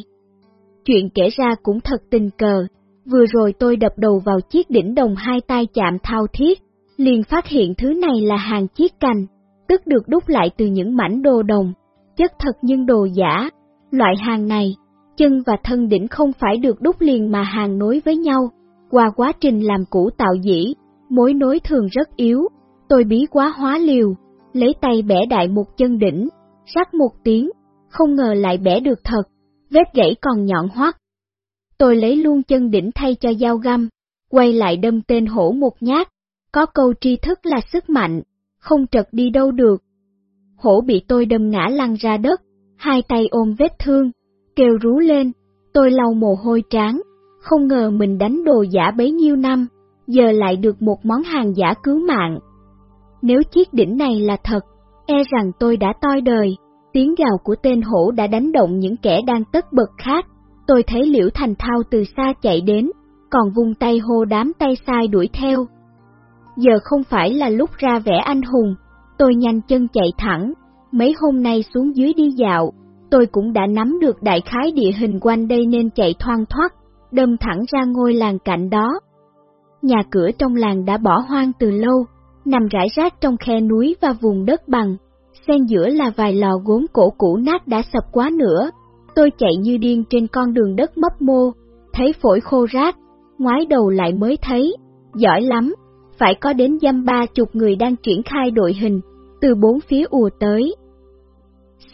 Chuyện kể ra cũng thật tình cờ, vừa rồi tôi đập đầu vào chiếc đỉnh đồng hai tay chạm thao thiết, liền phát hiện thứ này là hàng chiếc cành, tức được đúc lại từ những mảnh đồ đồng, chất thật nhưng đồ giả. Loại hàng này, chân và thân đỉnh không phải được đúc liền mà hàng nối với nhau, qua quá trình làm cũ tạo dĩ, mối nối thường rất yếu, tôi bí quá hóa liều, lấy tay bẻ đại một chân đỉnh, rắc một tiếng, không ngờ lại bẻ được thật, vết gãy còn nhọn hoắt. Tôi lấy luôn chân đỉnh thay cho dao găm, quay lại đâm tên hổ một nhát, có câu tri thức là sức mạnh, không trật đi đâu được. Hổ bị tôi đâm ngã lăn ra đất, hai tay ôm vết thương, kêu rú lên, tôi lau mồ hôi trán, không ngờ mình đánh đồ giả bấy nhiêu năm, giờ lại được một món hàng giả cứu mạng. Nếu chiếc đỉnh này là thật, e rằng tôi đã toi đời. Tiếng gào của tên hổ đã đánh động những kẻ đang tất bật khác. Tôi thấy Liễu Thành Thao từ xa chạy đến, còn vung tay hô đám tay sai đuổi theo. Giờ không phải là lúc ra vẻ anh hùng, tôi nhanh chân chạy thẳng, Mấy hôm nay xuống dưới đi dạo, tôi cũng đã nắm được đại khái địa hình quanh đây nên chạy thoang thoát, đâm thẳng ra ngôi làng cạnh đó. Nhà cửa trong làng đã bỏ hoang từ lâu, nằm rải rác trong khe núi và vùng đất bằng, xen giữa là vài lò gốm cổ cũ nát đã sập quá nữa. Tôi chạy như điên trên con đường đất mấp mô, thấy phổi khô rác, ngoái đầu lại mới thấy, giỏi lắm, phải có đến dăm ba chục người đang triển khai đội hình, từ bốn phía ùa tới.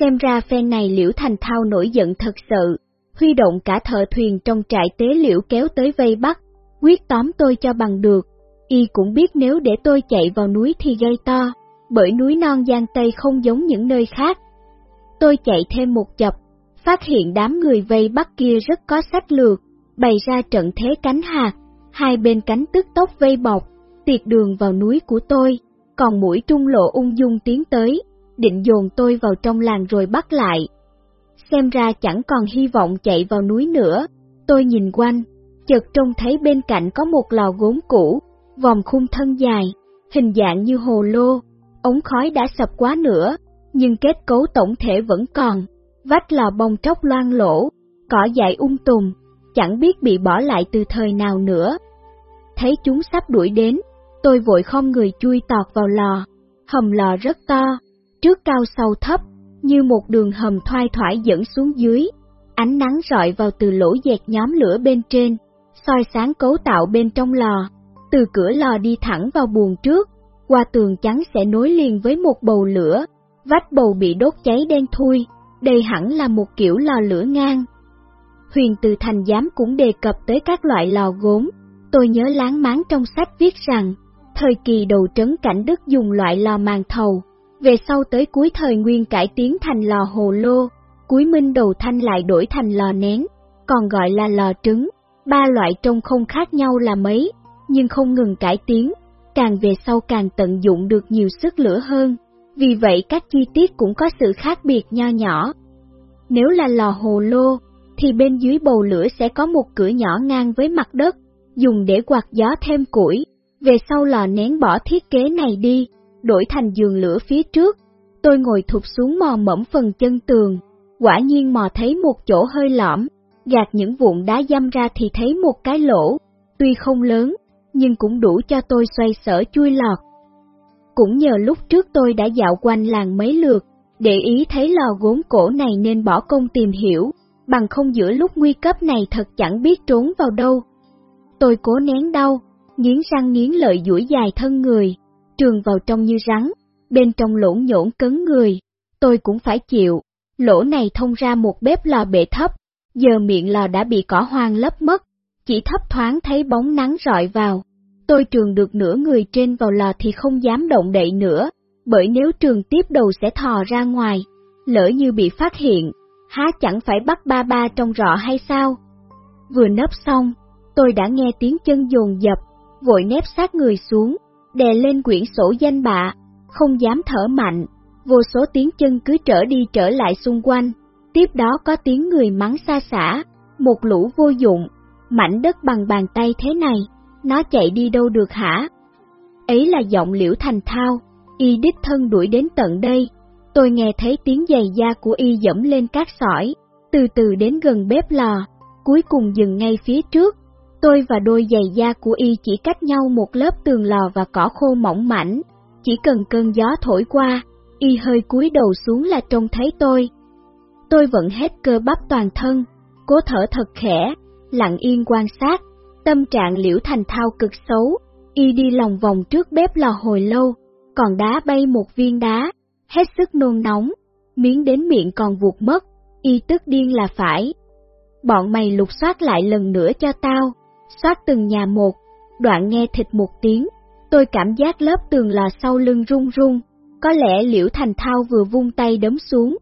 Xem ra phen này Liễu Thành Thao nổi giận thật sự, huy động cả thợ thuyền trong trại tế liễu kéo tới vây bắt, quyết tóm tôi cho bằng được. Y cũng biết nếu để tôi chạy vào núi thì gây to, bởi núi non Giang Tây không giống những nơi khác. Tôi chạy thêm một chập, phát hiện đám người vây bắt kia rất có sách lược, bày ra trận thế cánh hạt, hai bên cánh tức tốc vây bọc, tiệt đường vào núi của tôi, còn mũi trung lộ ung dung tiến tới, định dồn tôi vào trong làng rồi bắt lại. Xem ra chẳng còn hy vọng chạy vào núi nữa, tôi nhìn quanh, chợt trông thấy bên cạnh có một lò gốm cũ, vòng khung thân dài, hình dạng như hồ lô, ống khói đã sập quá nữa, nhưng kết cấu tổng thể vẫn còn, vách lò bông tróc loang lỗ, cỏ dại ung tùm, chẳng biết bị bỏ lại từ thời nào nữa. Thấy chúng sắp đuổi đến, tôi vội không người chui tọt vào lò, hầm lò rất to, trước cao sau thấp, như một đường hầm thoai thoải dẫn xuống dưới, ánh nắng rọi vào từ lỗ dẹt nhóm lửa bên trên, soi sáng cấu tạo bên trong lò, từ cửa lò đi thẳng vào buồng trước, qua tường trắng sẽ nối liền với một bầu lửa, vách bầu bị đốt cháy đen thui, đây hẳn là một kiểu lò lửa ngang. Huyền Từ Thành Giám cũng đề cập tới các loại lò gốm, tôi nhớ láng máng trong sách viết rằng, thời kỳ đầu trấn cảnh Đức dùng loại lò màng thầu, về sau tới cuối thời nguyên cải tiến thành lò hồ lô, cuối minh đầu thanh lại đổi thành lò nén, còn gọi là lò trứng, ba loại trông không khác nhau là mấy, nhưng không ngừng cải tiến, càng về sau càng tận dụng được nhiều sức lửa hơn, vì vậy các chi tiết cũng có sự khác biệt nho nhỏ. Nếu là lò hồ lô, thì bên dưới bầu lửa sẽ có một cửa nhỏ ngang với mặt đất, dùng để quạt gió thêm củi. Về sau lò nén bỏ thiết kế này đi, đổi thành giường lửa phía trước. Tôi ngồi thụt xuống mò mẫm phần chân tường, quả nhiên mò thấy một chỗ hơi lõm, gạt những vụn đá dăm ra thì thấy một cái lỗ, tuy không lớn, nhưng cũng đủ cho tôi xoay sở chui lọt. Cũng nhờ lúc trước tôi đã dạo quanh làng mấy lượt, để ý thấy lò gốm cổ này nên bỏ công tìm hiểu, bằng không giữa lúc nguy cấp này thật chẳng biết trốn vào đâu. Tôi cố nén đau, nghiến răng nghiến lợi duỗi dài thân người, trường vào trong như rắn, bên trong lỗ nhổn cấn người, tôi cũng phải chịu. Lỗ này thông ra một bếp lò bể thấp, giờ miệng lò đã bị cỏ hoang lấp mất, chỉ thấp thoáng thấy bóng nắng rọi vào. Tôi trường được nửa người trên vào lò thì không dám động đậy nữa, bởi nếu trường tiếp đầu sẽ thò ra ngoài, lỡ như bị phát hiện, há chẳng phải bắt ba ba trong rọ hay sao? Vừa nấp xong, tôi đã nghe tiếng chân dồn dập, vội nép sát người xuống, đè lên quyển sổ danh bạ, không dám thở mạnh, vô số tiếng chân cứ trở đi trở lại xung quanh, tiếp đó có tiếng người mắng xa xả, một lũ vô dụng, mảnh đất bằng bàn tay thế này, nó chạy đi đâu được hả? Ấy là giọng liễu thành thao, y đích thân đuổi đến tận đây, tôi nghe thấy tiếng giày da của y dẫm lên cát sỏi, từ từ đến gần bếp lò, cuối cùng dừng ngay phía trước. Tôi và đôi giày da của y chỉ cách nhau một lớp tường lò và cỏ khô mỏng mảnh, chỉ cần cơn gió thổi qua, y hơi cúi đầu xuống là trông thấy tôi. Tôi vẫn hết cơ bắp toàn thân, cố thở thật khẽ, lặng yên quan sát, tâm trạng liễu thành thao cực xấu, y đi lòng vòng trước bếp lò hồi lâu, còn đá bay một viên đá, hết sức nôn nóng, miếng đến miệng còn vụt mất, y tức điên là phải. Bọn mày lục soát lại lần nữa cho tao, xoát từng nhà một, đoạn nghe thịt một tiếng, tôi cảm giác lớp tường là sau lưng rung rung, có lẽ liễu thành thao vừa vung tay đấm xuống.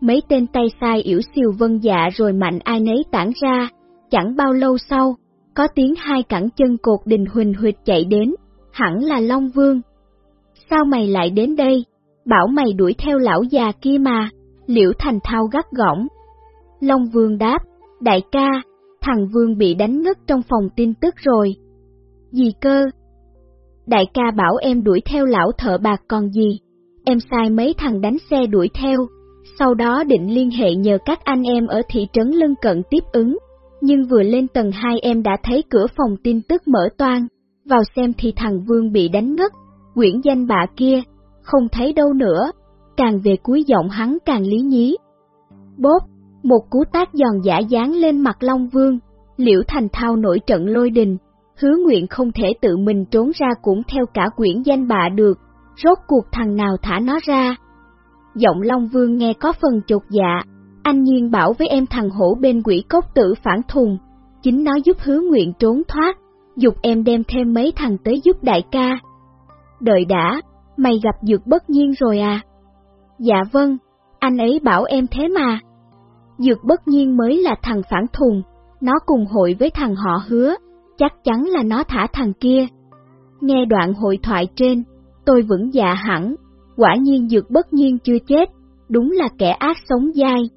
Mấy tên tay sai yểu siêu vân dạ rồi mạnh ai nấy tản ra, chẳng bao lâu sau, có tiếng hai cẳng chân cột đình huỳnh huyệt chạy đến, hẳn là Long Vương. Sao mày lại đến đây? Bảo mày đuổi theo lão già kia mà, liễu thành thao gắt gỏng. Long Vương đáp, đại ca, thằng Vương bị đánh ngất trong phòng tin tức rồi. Gì cơ? Đại ca bảo em đuổi theo lão thợ bạc còn gì? em sai mấy thằng đánh xe đuổi theo, sau đó định liên hệ nhờ các anh em ở thị trấn lân cận tiếp ứng, nhưng vừa lên tầng 2 em đã thấy cửa phòng tin tức mở toan, vào xem thì thằng Vương bị đánh ngất, quyển danh bạ kia, không thấy đâu nữa, càng về cuối giọng hắn càng lý nhí. Bốp, một cú tác giòn giả dán lên mặt Long Vương, liễu thành thao nổi trận lôi đình, hứa nguyện không thể tự mình trốn ra cũng theo cả quyển danh bạ được, rốt cuộc thằng nào thả nó ra. Giọng Long Vương nghe có phần chột dạ, anh nhiên bảo với em thằng hổ bên quỷ cốc tử phản thùng, chính nó giúp hứa nguyện trốn thoát, dục em đem thêm mấy thằng tới giúp đại ca. Đợi đã, mày gặp dược bất nhiên rồi à? Dạ vâng, anh ấy bảo em thế mà. Dược bất nhiên mới là thằng phản thùng, nó cùng hội với thằng họ hứa, chắc chắn là nó thả thằng kia. Nghe đoạn hội thoại trên, tôi vững dạ hẳn, quả nhiên dược bất nhiên chưa chết, đúng là kẻ ác sống dai.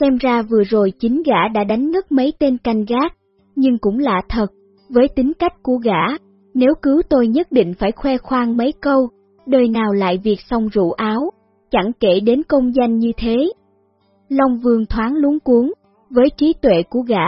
Xem ra vừa rồi chính gã đã đánh ngất mấy tên canh gác, nhưng cũng lạ thật, với tính cách của gã, nếu cứu tôi nhất định phải khoe khoang mấy câu, đời nào lại việc xong rượu áo, chẳng kể đến công danh như thế. Long Vương thoáng luống cuốn, với trí tuệ của gã,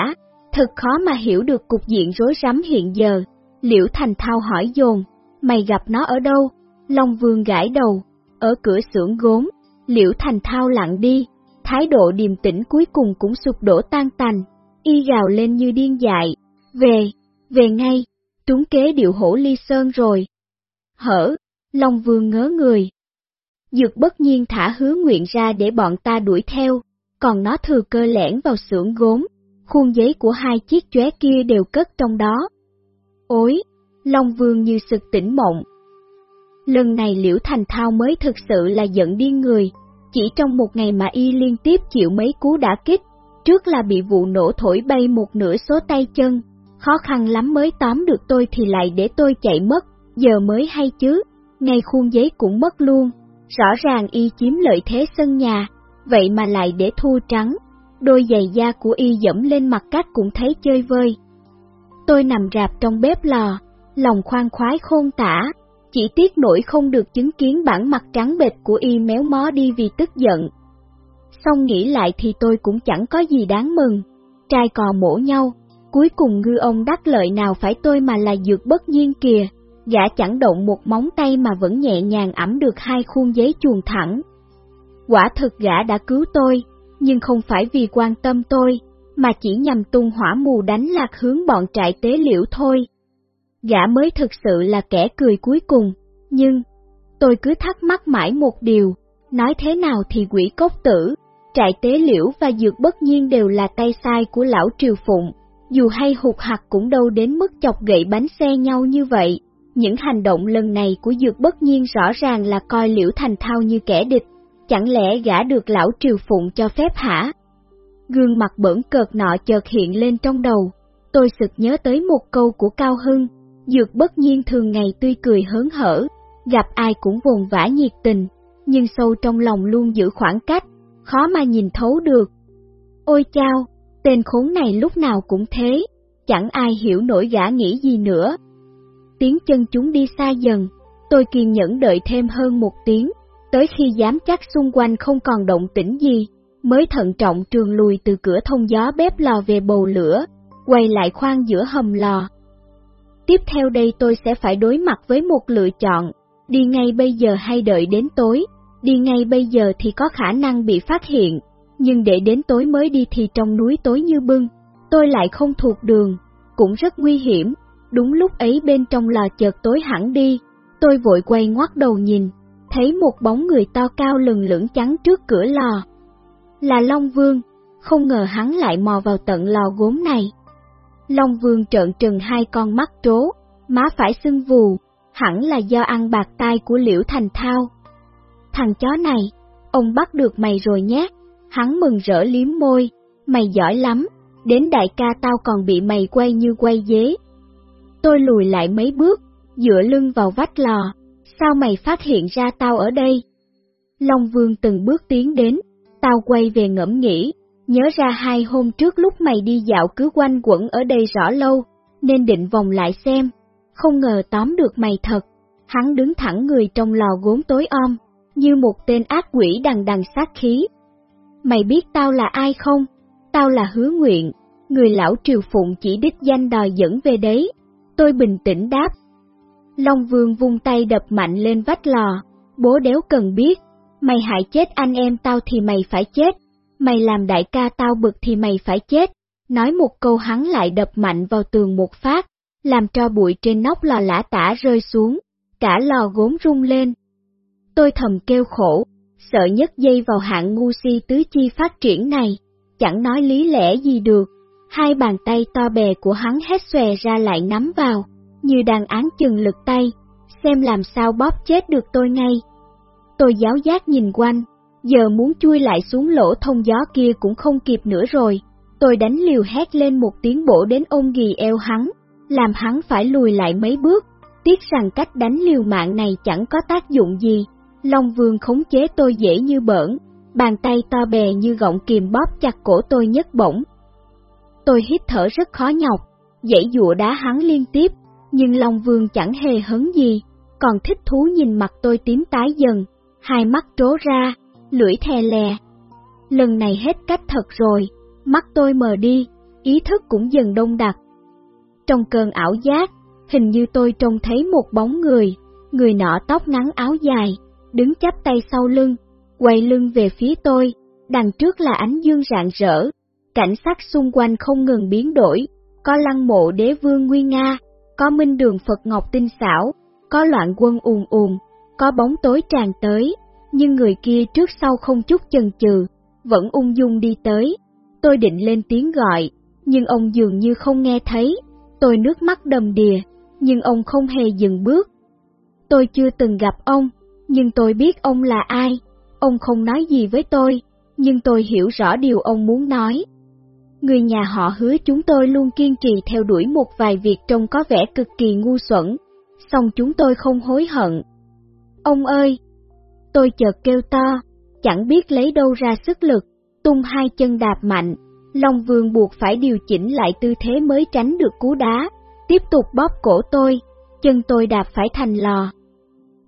thật khó mà hiểu được cục diện rối rắm hiện giờ. Liễu Thành Thao hỏi dồn, mày gặp nó ở đâu? Long Vương gãi đầu, ở cửa xưởng gốm, Liễu Thành Thao lặng đi, thái độ điềm tĩnh cuối cùng cũng sụp đổ tan tành, y gào lên như điên dại, về, về ngay, trúng kế điệu hổ ly sơn rồi. Hở, Long Vương ngớ người. Dược bất nhiên thả hứa nguyện ra để bọn ta đuổi theo, còn nó thừa cơ lẻn vào xưởng gốm, khuôn giấy của hai chiếc chóe kia đều cất trong đó. Ôi, Long Vương như sực tỉnh mộng. Lần này Liễu Thành Thao mới thực sự là giận điên người, chỉ trong một ngày mà y liên tiếp chịu mấy cú đả kích, trước là bị vụ nổ thổi bay một nửa số tay chân, khó khăn lắm mới tóm được tôi thì lại để tôi chạy mất, giờ mới hay chứ, ngay khuôn giấy cũng mất luôn, rõ ràng y chiếm lợi thế sân nhà, vậy mà lại để thua trắng, đôi giày da của y dẫm lên mặt cát cũng thấy chơi vơi. Tôi nằm rạp trong bếp lò, lòng khoan khoái khôn tả, chỉ tiếc nổi không được chứng kiến bản mặt trắng bệch của y méo mó đi vì tức giận. Xong nghĩ lại thì tôi cũng chẳng có gì đáng mừng, trai cò mổ nhau, cuối cùng ngư ông đắc lợi nào phải tôi mà là dược bất nhiên kìa, gã chẳng động một móng tay mà vẫn nhẹ nhàng ẩm được hai khuôn giấy chuồng thẳng. Quả thực gã đã cứu tôi, nhưng không phải vì quan tâm tôi, mà chỉ nhằm tung hỏa mù đánh lạc hướng bọn trại tế liễu thôi. Gã mới thực sự là kẻ cười cuối cùng, nhưng tôi cứ thắc mắc mãi một điều, nói thế nào thì quỷ cốc tử, trại tế liễu và dược bất nhiên đều là tay sai của lão triều phụng, dù hay hụt hạt cũng đâu đến mức chọc gậy bánh xe nhau như vậy. Những hành động lần này của dược bất nhiên rõ ràng là coi liễu thành thao như kẻ địch, chẳng lẽ gã được lão triều phụng cho phép hả? Gương mặt bẩn cợt nọ chợt hiện lên trong đầu, tôi sực nhớ tới một câu của Cao Hưng, dược bất nhiên thường ngày tươi cười hớn hở, gặp ai cũng vồn vã nhiệt tình, nhưng sâu trong lòng luôn giữ khoảng cách, khó mà nhìn thấu được. Ôi chao, tên khốn này lúc nào cũng thế, chẳng ai hiểu nổi gã nghĩ gì nữa. Tiếng chân chúng đi xa dần, tôi kiên nhẫn đợi thêm hơn một tiếng, tới khi dám chắc xung quanh không còn động tĩnh gì, mới thận trọng trường lùi từ cửa thông gió bếp lò về bầu lửa, quay lại khoang giữa hầm lò. Tiếp theo đây tôi sẽ phải đối mặt với một lựa chọn, đi ngay bây giờ hay đợi đến tối, đi ngay bây giờ thì có khả năng bị phát hiện, nhưng để đến tối mới đi thì trong núi tối như bưng, tôi lại không thuộc đường, cũng rất nguy hiểm. Đúng lúc ấy bên trong lò chợt tối hẳn đi, tôi vội quay ngoắt đầu nhìn, thấy một bóng người to cao lừng lững trắng trước cửa lò. Là Long Vương, không ngờ hắn lại mò vào tận lò gốm này. Long Vương trợn trừng hai con mắt trố, má phải sưng vù, hẳn là do ăn bạc tai của Liễu Thành Thao. Thằng chó này, ông bắt được mày rồi nhé. Hắn mừng rỡ liếm môi, mày giỏi lắm, đến đại ca tao còn bị mày quay như quay dế. Tôi lùi lại mấy bước, dựa lưng vào vách lò, sao mày phát hiện ra tao ở đây? Long Vương từng bước tiến đến, tao quay về ngẫm nghĩ, nhớ ra hai hôm trước lúc mày đi dạo cứ quanh quẩn ở đây rõ lâu, nên định vòng lại xem, không ngờ tóm được mày thật. Hắn đứng thẳng người trong lò gốm tối om, như một tên ác quỷ đằng đằng sát khí. Mày biết tao là ai không? Tao là hứa nguyện, người lão triều phụng chỉ đích danh đòi dẫn về đấy. Tôi bình tĩnh đáp. Long Vương vung tay đập mạnh lên vách lò, bố đéo cần biết, mày hại chết anh em tao thì mày phải chết, mày làm đại ca tao bực thì mày phải chết. Nói một câu hắn lại đập mạnh vào tường một phát, làm cho bụi trên nóc lò lã tả rơi xuống, cả lò gốm rung lên. Tôi thầm kêu khổ, sợ nhất dây vào hạng ngu si tứ chi phát triển này, chẳng nói lý lẽ gì được. Hai bàn tay to bè của hắn hết xòe ra lại nắm vào, như đang án chừng lực tay, xem làm sao bóp chết được tôi ngay. Tôi giáo giác nhìn quanh, giờ muốn chui lại xuống lỗ thông gió kia cũng không kịp nữa rồi. Tôi đánh liều hét lên một tiếng bổ đến ôm ghì eo hắn, làm hắn phải lùi lại mấy bước. Tiếc rằng cách đánh liều mạng này chẳng có tác dụng gì. Long Vương khống chế tôi dễ như bỡn, bàn tay to bè như gọng kìm bóp chặt cổ tôi nhất bổng. Tôi hít thở rất khó nhọc, dãy dụa đá hắn liên tiếp, nhưng Long Vương chẳng hề hấn gì, còn thích thú nhìn mặt tôi tím tái dần, hai mắt trố ra, lưỡi thè lè. Lần này hết cách thật rồi, mắt tôi mờ đi, ý thức cũng dần đông đặc. Trong cơn ảo giác, hình như tôi trông thấy một bóng người, người nọ tóc ngắn áo dài, đứng chắp tay sau lưng, quay lưng về phía tôi, đằng trước là ánh dương rạng rỡ, cảnh sắc xung quanh không ngừng biến đổi, có lăng mộ đế vương Nguyên Nga, có minh đường Phật Ngọc tinh xảo, có loạn quân ùn ùn, có bóng tối tràn tới, nhưng người kia trước sau không chút chần chừ, vẫn ung dung đi tới. Tôi định lên tiếng gọi, nhưng ông dường như không nghe thấy, tôi nước mắt đầm đìa, nhưng ông không hề dừng bước. Tôi chưa từng gặp ông, nhưng tôi biết ông là ai, ông không nói gì với tôi, nhưng tôi hiểu rõ điều ông muốn nói. Người nhà họ hứa chúng tôi luôn kiên trì theo đuổi một vài việc trông có vẻ cực kỳ ngu xuẩn, song chúng tôi không hối hận. Ông ơi! Tôi chợt kêu to, chẳng biết lấy đâu ra sức lực, tung hai chân đạp mạnh, Long Vương buộc phải điều chỉnh lại tư thế mới tránh được cú đá, tiếp tục bóp cổ tôi, chân tôi đạp phải thành lò.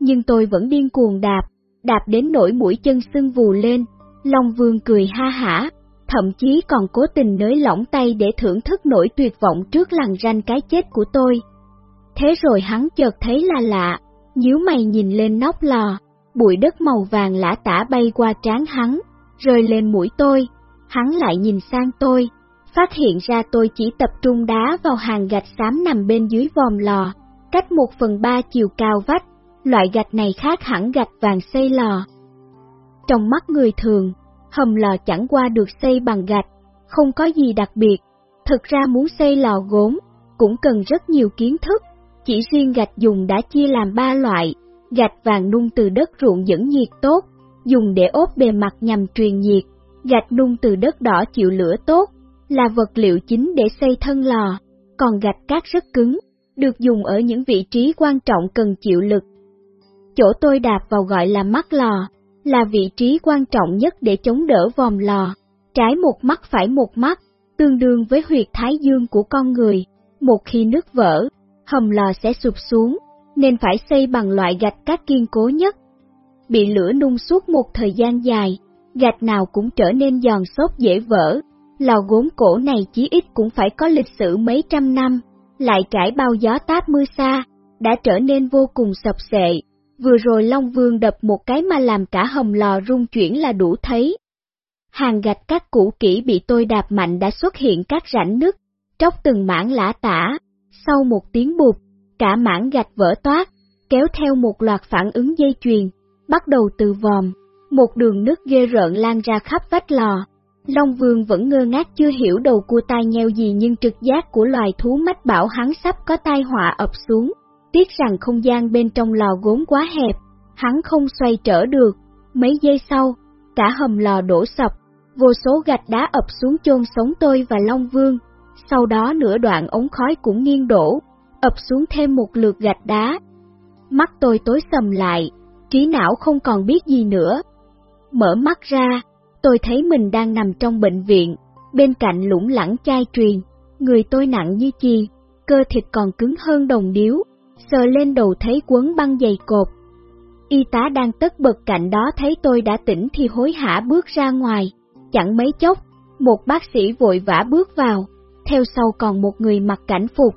Nhưng tôi vẫn điên cuồng đạp, đạp đến nỗi mũi chân sưng vù lên, Long Vương cười ha hả, thậm chí còn cố tình nới lỏng tay để thưởng thức nỗi tuyệt vọng trước làn ranh cái chết của tôi. Thế rồi hắn chợt thấy là lạ, nhíu mày nhìn lên nóc lò, bụi đất màu vàng lã tả bay qua trán hắn, rơi lên mũi tôi, hắn lại nhìn sang tôi, phát hiện ra tôi chỉ tập trung đá vào hàng gạch xám nằm bên dưới vòm lò, cách một phần ba chiều cao vách, loại gạch này khác hẳn gạch vàng xây lò. Trong mắt người thường, hầm lò chẳng qua được xây bằng gạch, không có gì đặc biệt. Thực ra muốn xây lò gốm, cũng cần rất nhiều kiến thức. Chỉ riêng gạch dùng đã chia làm ba loại, gạch vàng nung từ đất ruộng dẫn nhiệt tốt, dùng để ốp bề mặt nhằm truyền nhiệt, gạch nung từ đất đỏ chịu lửa tốt, là vật liệu chính để xây thân lò, còn gạch cát rất cứng, được dùng ở những vị trí quan trọng cần chịu lực. Chỗ tôi đạp vào gọi là mắt lò, là vị trí quan trọng nhất để chống đỡ vòm lò, trái một mắt phải một mắt, tương đương với huyệt thái dương của con người. Một khi nước vỡ, hầm lò sẽ sụp xuống, nên phải xây bằng loại gạch cát kiên cố nhất. Bị lửa nung suốt một thời gian dài, gạch nào cũng trở nên giòn xốp dễ vỡ. Lò gốm cổ này chí ít cũng phải có lịch sử mấy trăm năm, lại trải bao gió táp mưa xa, đã trở nên vô cùng sập sệ. Vừa rồi Long Vương đập một cái mà làm cả hầm lò rung chuyển là đủ thấy. Hàng gạch các cũ kỹ bị tôi đạp mạnh đã xuất hiện các rãnh nứt, tróc từng mảng lã tả. Sau một tiếng bụp, cả mảng gạch vỡ toát, kéo theo một loạt phản ứng dây chuyền, bắt đầu từ vòm, một đường nước ghê rợn lan ra khắp vách lò. Long Vương vẫn ngơ ngác chưa hiểu đầu cua tai nheo gì nhưng trực giác của loài thú mách bảo hắn sắp có tai họa ập xuống. Tiếc rằng không gian bên trong lò gốm quá hẹp, hắn không xoay trở được. Mấy giây sau, cả hầm lò đổ sập, vô số gạch đá ập xuống chôn sống tôi và Long Vương. Sau đó nửa đoạn ống khói cũng nghiêng đổ, ập xuống thêm một lượt gạch đá. Mắt tôi tối sầm lại, trí não không còn biết gì nữa. Mở mắt ra, tôi thấy mình đang nằm trong bệnh viện, bên cạnh lũng lẳng chai truyền, người tôi nặng như chì, cơ thịt còn cứng hơn đồng điếu, sờ lên đầu thấy quấn băng dày cột. Y tá đang tất bật cạnh đó thấy tôi đã tỉnh thì hối hả bước ra ngoài. Chẳng mấy chốc, một bác sĩ vội vã bước vào, theo sau còn một người mặc cảnh phục.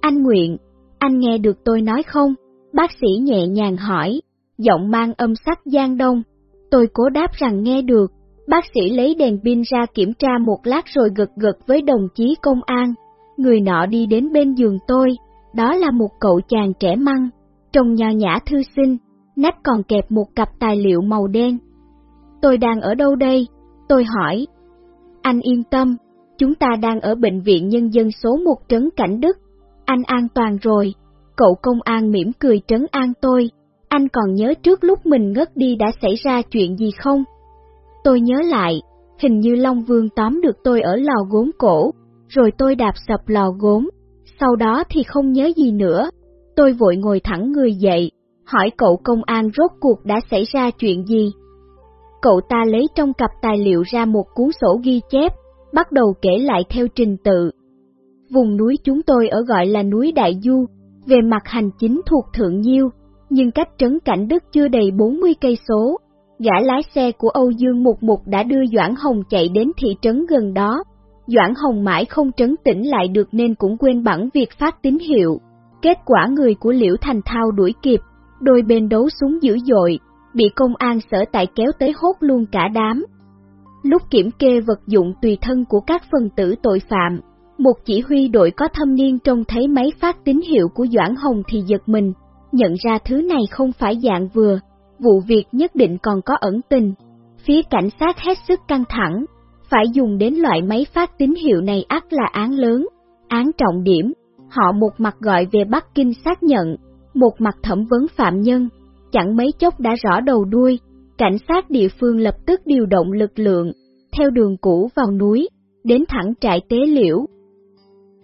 Anh Nguyện, anh nghe được tôi nói không? Bác sĩ nhẹ nhàng hỏi, giọng mang âm sắc gian đông. Tôi cố đáp rằng nghe được, bác sĩ lấy đèn pin ra kiểm tra một lát rồi gật gật với đồng chí công an. Người nọ đi đến bên giường tôi, đó là một cậu chàng trẻ măng, trông nho nhã thư sinh, nách còn kẹp một cặp tài liệu màu đen. Tôi đang ở đâu đây? Tôi hỏi. Anh yên tâm, chúng ta đang ở bệnh viện nhân dân số 1 Trấn Cảnh Đức. Anh an toàn rồi. Cậu công an mỉm cười trấn an tôi. Anh còn nhớ trước lúc mình ngất đi đã xảy ra chuyện gì không? Tôi nhớ lại, hình như Long Vương tóm được tôi ở lò gốm cổ, rồi tôi đạp sập lò gốm, sau đó thì không nhớ gì nữa. Tôi vội ngồi thẳng người dậy, hỏi cậu công an rốt cuộc đã xảy ra chuyện gì. Cậu ta lấy trong cặp tài liệu ra một cuốn sổ ghi chép, bắt đầu kể lại theo trình tự. Vùng núi chúng tôi ở gọi là núi Đại Du, về mặt hành chính thuộc Thượng Nhiêu, nhưng cách trấn Cảnh Đức chưa đầy 40 cây số. Gã lái xe của Âu Dương Mục Mục đã đưa Doãn Hồng chạy đến thị trấn gần đó. Doãn Hồng mãi không trấn tĩnh lại được nên cũng quên bẵng việc phát tín hiệu. Kết quả người của Liễu Thành Thao đuổi kịp, đôi bên đấu súng dữ dội, bị công an sở tại kéo tới hốt luôn cả đám. Lúc kiểm kê vật dụng tùy thân của các phần tử tội phạm, một chỉ huy đội có thâm niên trông thấy máy phát tín hiệu của Doãn Hồng thì giật mình, nhận ra thứ này không phải dạng vừa, vụ việc nhất định còn có ẩn tình. Phía cảnh sát hết sức căng thẳng, phải dùng đến loại máy phát tín hiệu này ắt là án lớn, án trọng điểm. Họ một mặt gọi về Bắc Kinh xác nhận, một mặt thẩm vấn phạm nhân, chẳng mấy chốc đã rõ đầu đuôi, cảnh sát địa phương lập tức điều động lực lượng, theo đường cũ vào núi, đến thẳng trại tế liễu.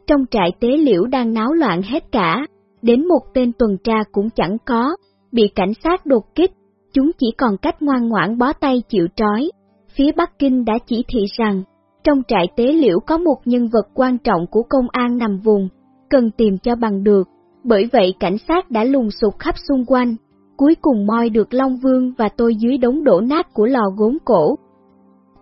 Trong trại tế liễu đang náo loạn hết cả, đến một tên tuần tra cũng chẳng có, bị cảnh sát đột kích, chúng chỉ còn cách ngoan ngoãn bó tay chịu trói. Phía Bắc Kinh đã chỉ thị rằng, trong trại tế liễu có một nhân vật quan trọng của công an nằm vùng, cần tìm cho bằng được, bởi vậy cảnh sát đã lùng sục khắp xung quanh, cuối cùng moi được Long Vương và tôi dưới đống đổ nát của lò gốm cổ.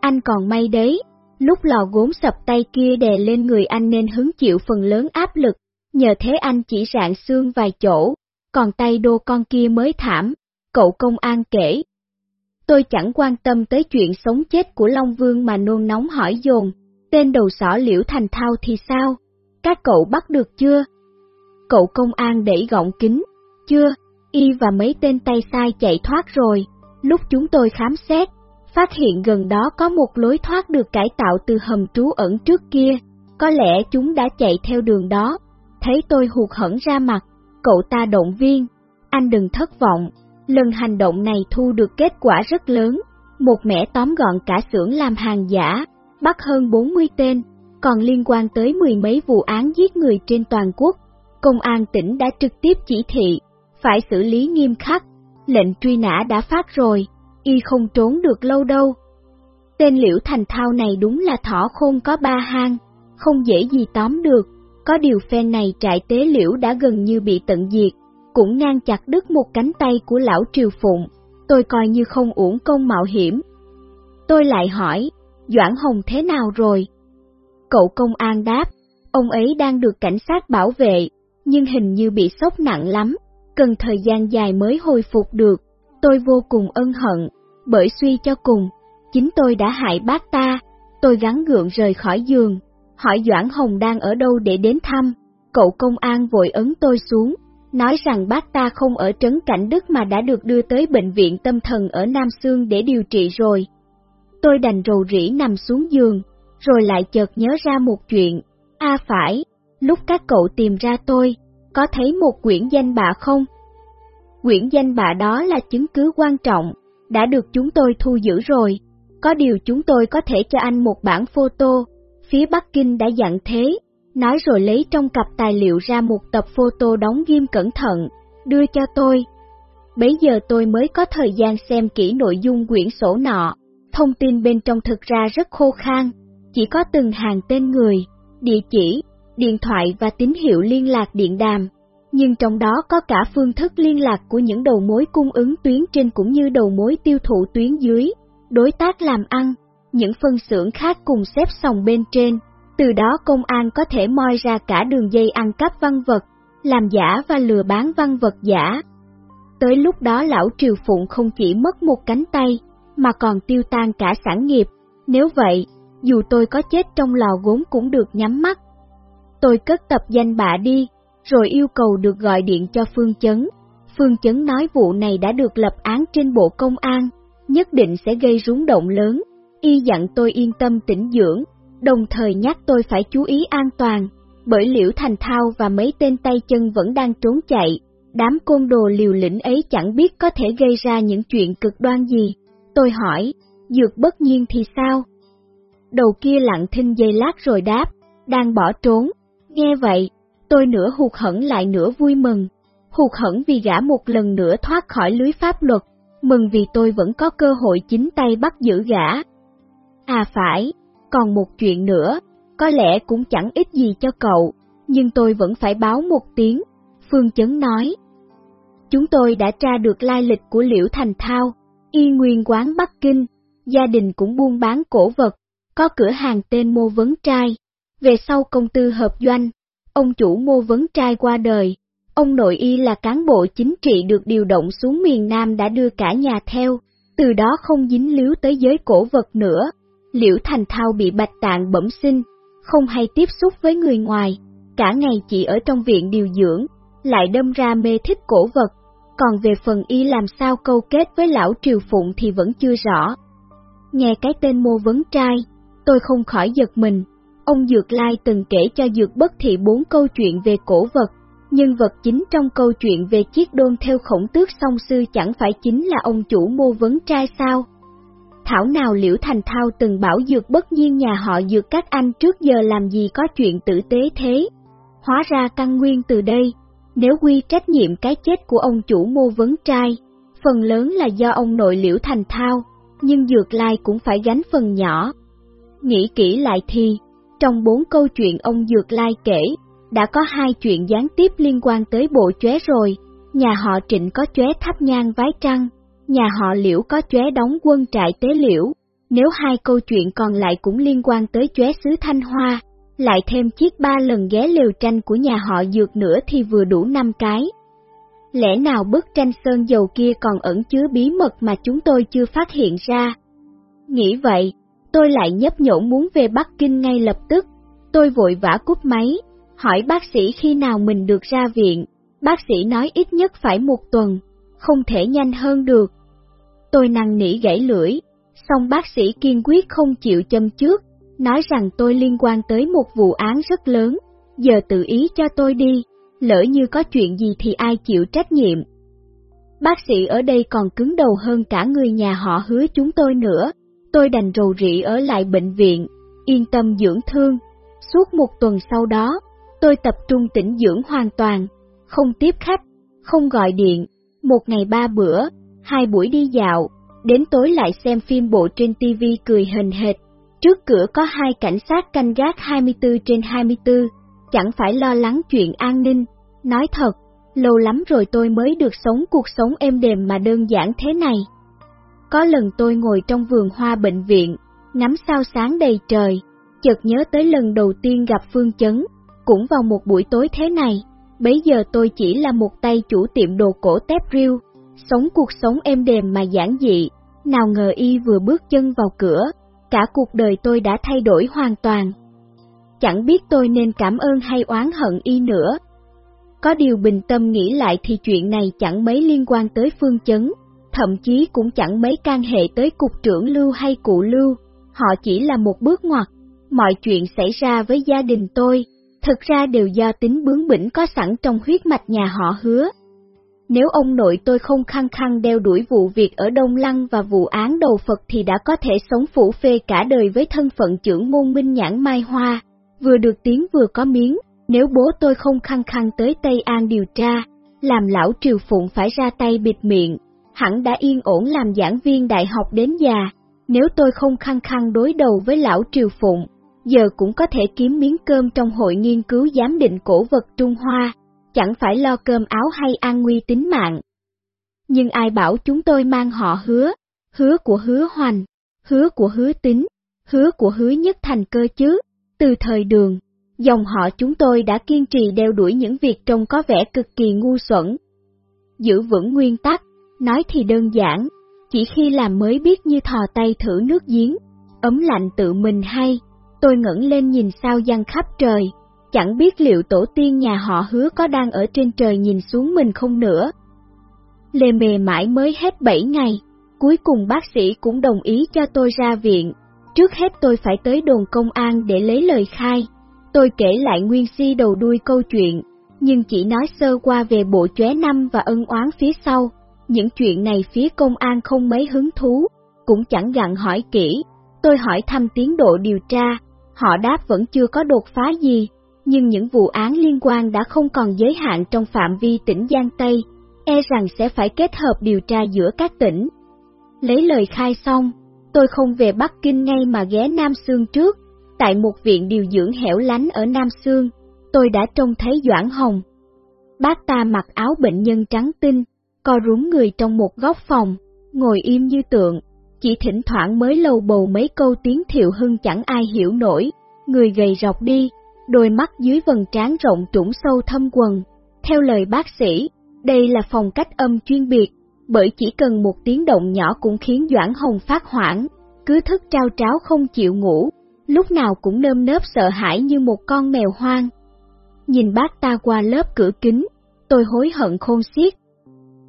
Anh còn may đấy, lúc lò gốm sập tay kia đè lên người anh nên hứng chịu phần lớn áp lực, nhờ thế anh chỉ rạn xương vài chỗ, còn tay đô con kia mới thảm, cậu công an kể. Tôi chẳng quan tâm tới chuyện sống chết của Long Vương mà nôn nóng hỏi dồn, tên đầu sỏ liễu thành thao thì sao? Các cậu bắt được chưa? Cậu công an đẩy gọng kính, chưa, y và mấy tên tay sai chạy thoát rồi, lúc chúng tôi khám xét, phát hiện gần đó có một lối thoát được cải tạo từ hầm trú ẩn trước kia, có lẽ chúng đã chạy theo đường đó. Thấy tôi hụt hẫng ra mặt, cậu ta động viên, anh đừng thất vọng, lần hành động này thu được kết quả rất lớn, một mẻ tóm gọn cả xưởng làm hàng giả, bắt hơn 40 tên, còn liên quan tới mười mấy vụ án giết người trên toàn quốc. Công an tỉnh đã trực tiếp chỉ thị, phải xử lý nghiêm khắc, lệnh truy nã đã phát rồi, y không trốn được lâu đâu. Tên liễu thành thao này đúng là thỏ khôn có ba hang, không dễ gì tóm được, có điều phen này trại tế liễu đã gần như bị tận diệt, cũng ngang chặt đứt một cánh tay của lão triều phụng, tôi coi như không uổng công mạo hiểm. Tôi lại hỏi, Doãn Hồng thế nào rồi? Cậu công an đáp, ông ấy đang được cảnh sát bảo vệ, nhưng hình như bị sốc nặng lắm, cần thời gian dài mới hồi phục được. Tôi vô cùng ân hận, bởi suy cho cùng, chính tôi đã hại bác ta, tôi gắn gượng rời khỏi giường, hỏi Doãn Hồng đang ở đâu để đến thăm, cậu công an vội ấn tôi xuống, nói rằng bác ta không ở trấn Cảnh Đức mà đã được đưa tới bệnh viện tâm thần ở Nam Sương để điều trị rồi. Tôi đành rầu rĩ nằm xuống giường, rồi lại chợt nhớ ra một chuyện, a à phải, lúc các cậu tìm ra tôi, có thấy một quyển danh bạ không? Quyển danh bạ đó là chứng cứ quan trọng, đã được chúng tôi thu giữ rồi. Có điều chúng tôi có thể cho anh một bản photo, phía Bắc Kinh đã dặn thế, nói rồi lấy trong cặp tài liệu ra một tập photo đóng ghim cẩn thận, đưa cho tôi. Bấy giờ tôi mới có thời gian xem kỹ nội dung quyển sổ nọ, thông tin bên trong thực ra rất khô khan, chỉ có từng hàng tên người, địa chỉ, điện thoại và tín hiệu liên lạc điện đàm. nhưng trong đó có cả phương thức liên lạc của những đầu mối cung ứng tuyến trên cũng như đầu mối tiêu thụ tuyến dưới, đối tác làm ăn, những phân xưởng khác cùng xếp sòng bên trên. Từ đó công an có thể moi ra cả đường dây ăn cắp văn vật, làm giả và lừa bán văn vật giả. Tới lúc đó lão Triều Phụng không chỉ mất một cánh tay, mà còn tiêu tan cả sản nghiệp. Nếu vậy, dù tôi có chết trong lò gốm cũng được nhắm mắt. Tôi cất tập danh bạ đi, rồi yêu cầu được gọi điện cho Phương Chấn. Phương Chấn nói vụ này đã được lập án trên Bộ Công an, nhất định sẽ gây rúng động lớn. Y dặn tôi yên tâm tĩnh dưỡng, đồng thời nhắc tôi phải chú ý an toàn, bởi Liễu Thành Thao và mấy tên tay chân vẫn đang trốn chạy. Đám côn đồ liều lĩnh ấy chẳng biết có thể gây ra những chuyện cực đoan gì. Tôi hỏi, dược bất nhiên thì sao? Đầu kia lặng thinh dây lát rồi đáp, đang bỏ trốn. Nghe vậy, tôi nửa hụt hẫng lại nửa vui mừng. Hụt hẫng vì gã một lần nữa thoát khỏi lưới pháp luật, mừng vì tôi vẫn có cơ hội chính tay bắt giữ gã. À phải, còn một chuyện nữa, có lẽ cũng chẳng ít gì cho cậu, nhưng tôi vẫn phải báo một tiếng. Phương Chấn nói. Chúng tôi đã tra được lai lịch của Liễu Thành Thao, y nguyên quán Bắc Kinh, gia đình cũng buôn bán cổ vật, có cửa hàng tên Mô Vấn Trai. Về sau công tư hợp doanh, ông chủ Mô Vấn Trai qua đời, ông nội y là cán bộ chính trị được điều động xuống miền Nam đã đưa cả nhà theo, từ đó không dính líu tới giới cổ vật nữa. Liễu Thành Thao bị bạch tạng bẩm sinh, không hay tiếp xúc với người ngoài, cả ngày chỉ ở trong viện điều dưỡng, lại đâm ra mê thích cổ vật, còn về phần y làm sao câu kết với lão Triều Phụng thì vẫn chưa rõ. Nghe cái tên mô vấn trai, tôi không khỏi giật mình, ông Dược Lai từng kể cho Dược Bất Thị bốn câu chuyện về cổ vật, nhân vật chính trong câu chuyện về chiếc đôn theo khổng tước song sư chẳng phải chính là ông chủ mô vấn trai sao? Thảo nào Liễu Thành Thao từng bảo dược bất nhiên nhà họ dược các anh trước giờ làm gì có chuyện tử tế thế. Hóa ra căn nguyên từ đây, nếu quy trách nhiệm cái chết của ông chủ mô vấn trai, phần lớn là do ông nội Liễu Thành Thao, nhưng dược lai cũng phải gánh phần nhỏ. Nghĩ kỹ lại thì, trong bốn câu chuyện ông dược lai kể, đã có hai chuyện gián tiếp liên quan tới bộ chóe rồi, nhà họ trịnh có chóe thắp nhang vái trăng, nhà họ liễu có chóe đóng quân trại tế liễu. Nếu hai câu chuyện còn lại cũng liên quan tới chóe xứ Thanh Hoa, lại thêm chiếc ba lần ghé lều tranh của nhà họ dược nữa thì vừa đủ năm cái. Lẽ nào bức tranh sơn dầu kia còn ẩn chứa bí mật mà chúng tôi chưa phát hiện ra? Nghĩ vậy, tôi lại nhấp nhổn muốn về Bắc Kinh ngay lập tức. Tôi vội vã cúp máy, hỏi bác sĩ khi nào mình được ra viện. Bác sĩ nói ít nhất phải một tuần, không thể nhanh hơn được. Tôi năn nỉ gãy lưỡi, song bác sĩ kiên quyết không chịu châm trước, nói rằng tôi liên quan tới một vụ án rất lớn, giờ tự ý cho tôi đi, lỡ như có chuyện gì thì ai chịu trách nhiệm. Bác sĩ ở đây còn cứng đầu hơn cả người nhà họ hứa chúng tôi nữa, tôi đành rầu rĩ ở lại bệnh viện, yên tâm dưỡng thương. Suốt một tuần sau đó, tôi tập trung tĩnh dưỡng hoàn toàn, không tiếp khách, không gọi điện, một ngày ba bữa, hai buổi đi dạo, đến tối lại xem phim bộ trên TV cười hình hệt. Trước cửa có hai cảnh sát canh gác 24 trên 24, chẳng phải lo lắng chuyện an ninh. Nói thật, lâu lắm rồi tôi mới được sống cuộc sống êm đềm mà đơn giản thế này. Có lần tôi ngồi trong vườn hoa bệnh viện, ngắm sao sáng đầy trời, chợt nhớ tới lần đầu tiên gặp Phương Chấn, cũng vào một buổi tối thế này, bấy giờ tôi chỉ là một tay chủ tiệm đồ cổ tép riêu, sống cuộc sống êm đềm mà giản dị, nào ngờ y vừa bước chân vào cửa, cả cuộc đời tôi đã thay đổi hoàn toàn. Chẳng biết tôi nên cảm ơn hay oán hận y nữa. Có điều bình tâm nghĩ lại thì chuyện này chẳng mấy liên quan tới phương chấn, thậm chí cũng chẳng mấy can hệ tới cục trưởng lưu hay cụ lưu, họ chỉ là một bước ngoặt. Mọi chuyện xảy ra với gia đình tôi, thực ra đều do tính bướng bỉnh có sẵn trong huyết mạch nhà họ hứa. Nếu ông nội tôi không khăng khăng đeo đuổi vụ việc ở Đông Lăng và vụ án đầu Phật thì đã có thể sống phủ phê cả đời với thân phận trưởng môn minh nhãn Mai Hoa, vừa được tiếng vừa có miếng, nếu bố tôi không khăng khăng tới Tây An điều tra, làm lão Triều Phụng phải ra tay bịt miệng, hẳn đã yên ổn làm giảng viên đại học đến già, nếu tôi không khăng khăng đối đầu với lão Triều Phụng, giờ cũng có thể kiếm miếng cơm trong hội nghiên cứu giám định cổ vật Trung Hoa, chẳng phải lo cơm áo hay an nguy tính mạng. Nhưng ai bảo chúng tôi mang họ hứa, hứa của hứa hoành, hứa của hứa tính, hứa của hứa nhất thành cơ chứ, từ thời đường, dòng họ chúng tôi đã kiên trì đeo đuổi những việc trông có vẻ cực kỳ ngu xuẩn. Giữ vững nguyên tắc, nói thì đơn giản, chỉ khi làm mới biết như thò tay thử nước giếng, ấm lạnh tự mình hay, tôi ngẩng lên nhìn sao giăng khắp trời, chẳng biết liệu tổ tiên nhà họ hứa có đang ở trên trời nhìn xuống mình không nữa. Lề mề mãi mới hết 7 ngày, cuối cùng bác sĩ cũng đồng ý cho tôi ra viện. Trước hết tôi phải tới đồn công an để lấy lời khai. Tôi kể lại nguyên si đầu đuôi câu chuyện, nhưng chỉ nói sơ qua về bộ chóe năm và ân oán phía sau. Những chuyện này phía công an không mấy hứng thú, cũng chẳng gặn hỏi kỹ. Tôi hỏi thăm tiến độ điều tra, họ đáp vẫn chưa có đột phá gì, nhưng những vụ án liên quan đã không còn giới hạn trong phạm vi tỉnh Giang Tây, e rằng sẽ phải kết hợp điều tra giữa các tỉnh. Lấy lời khai xong, tôi không về Bắc Kinh ngay mà ghé Nam Sương trước, tại một viện điều dưỡng hẻo lánh ở Nam Sương, tôi đã trông thấy Doãn Hồng. Bác ta mặc áo bệnh nhân trắng tinh, co rúm người trong một góc phòng, ngồi im như tượng, chỉ thỉnh thoảng mới lầu bầu mấy câu tiếng thiệu hưng chẳng ai hiểu nổi, người gầy rọc đi, đôi mắt dưới vầng trán rộng trũng sâu thâm quần. Theo lời bác sĩ, đây là phòng cách âm chuyên biệt, bởi chỉ cần một tiếng động nhỏ cũng khiến Doãn Hồng phát hoảng, cứ thức trao tráo không chịu ngủ, lúc nào cũng nơm nớp sợ hãi như một con mèo hoang. Nhìn bác ta qua lớp cửa kính, tôi hối hận khôn xiết.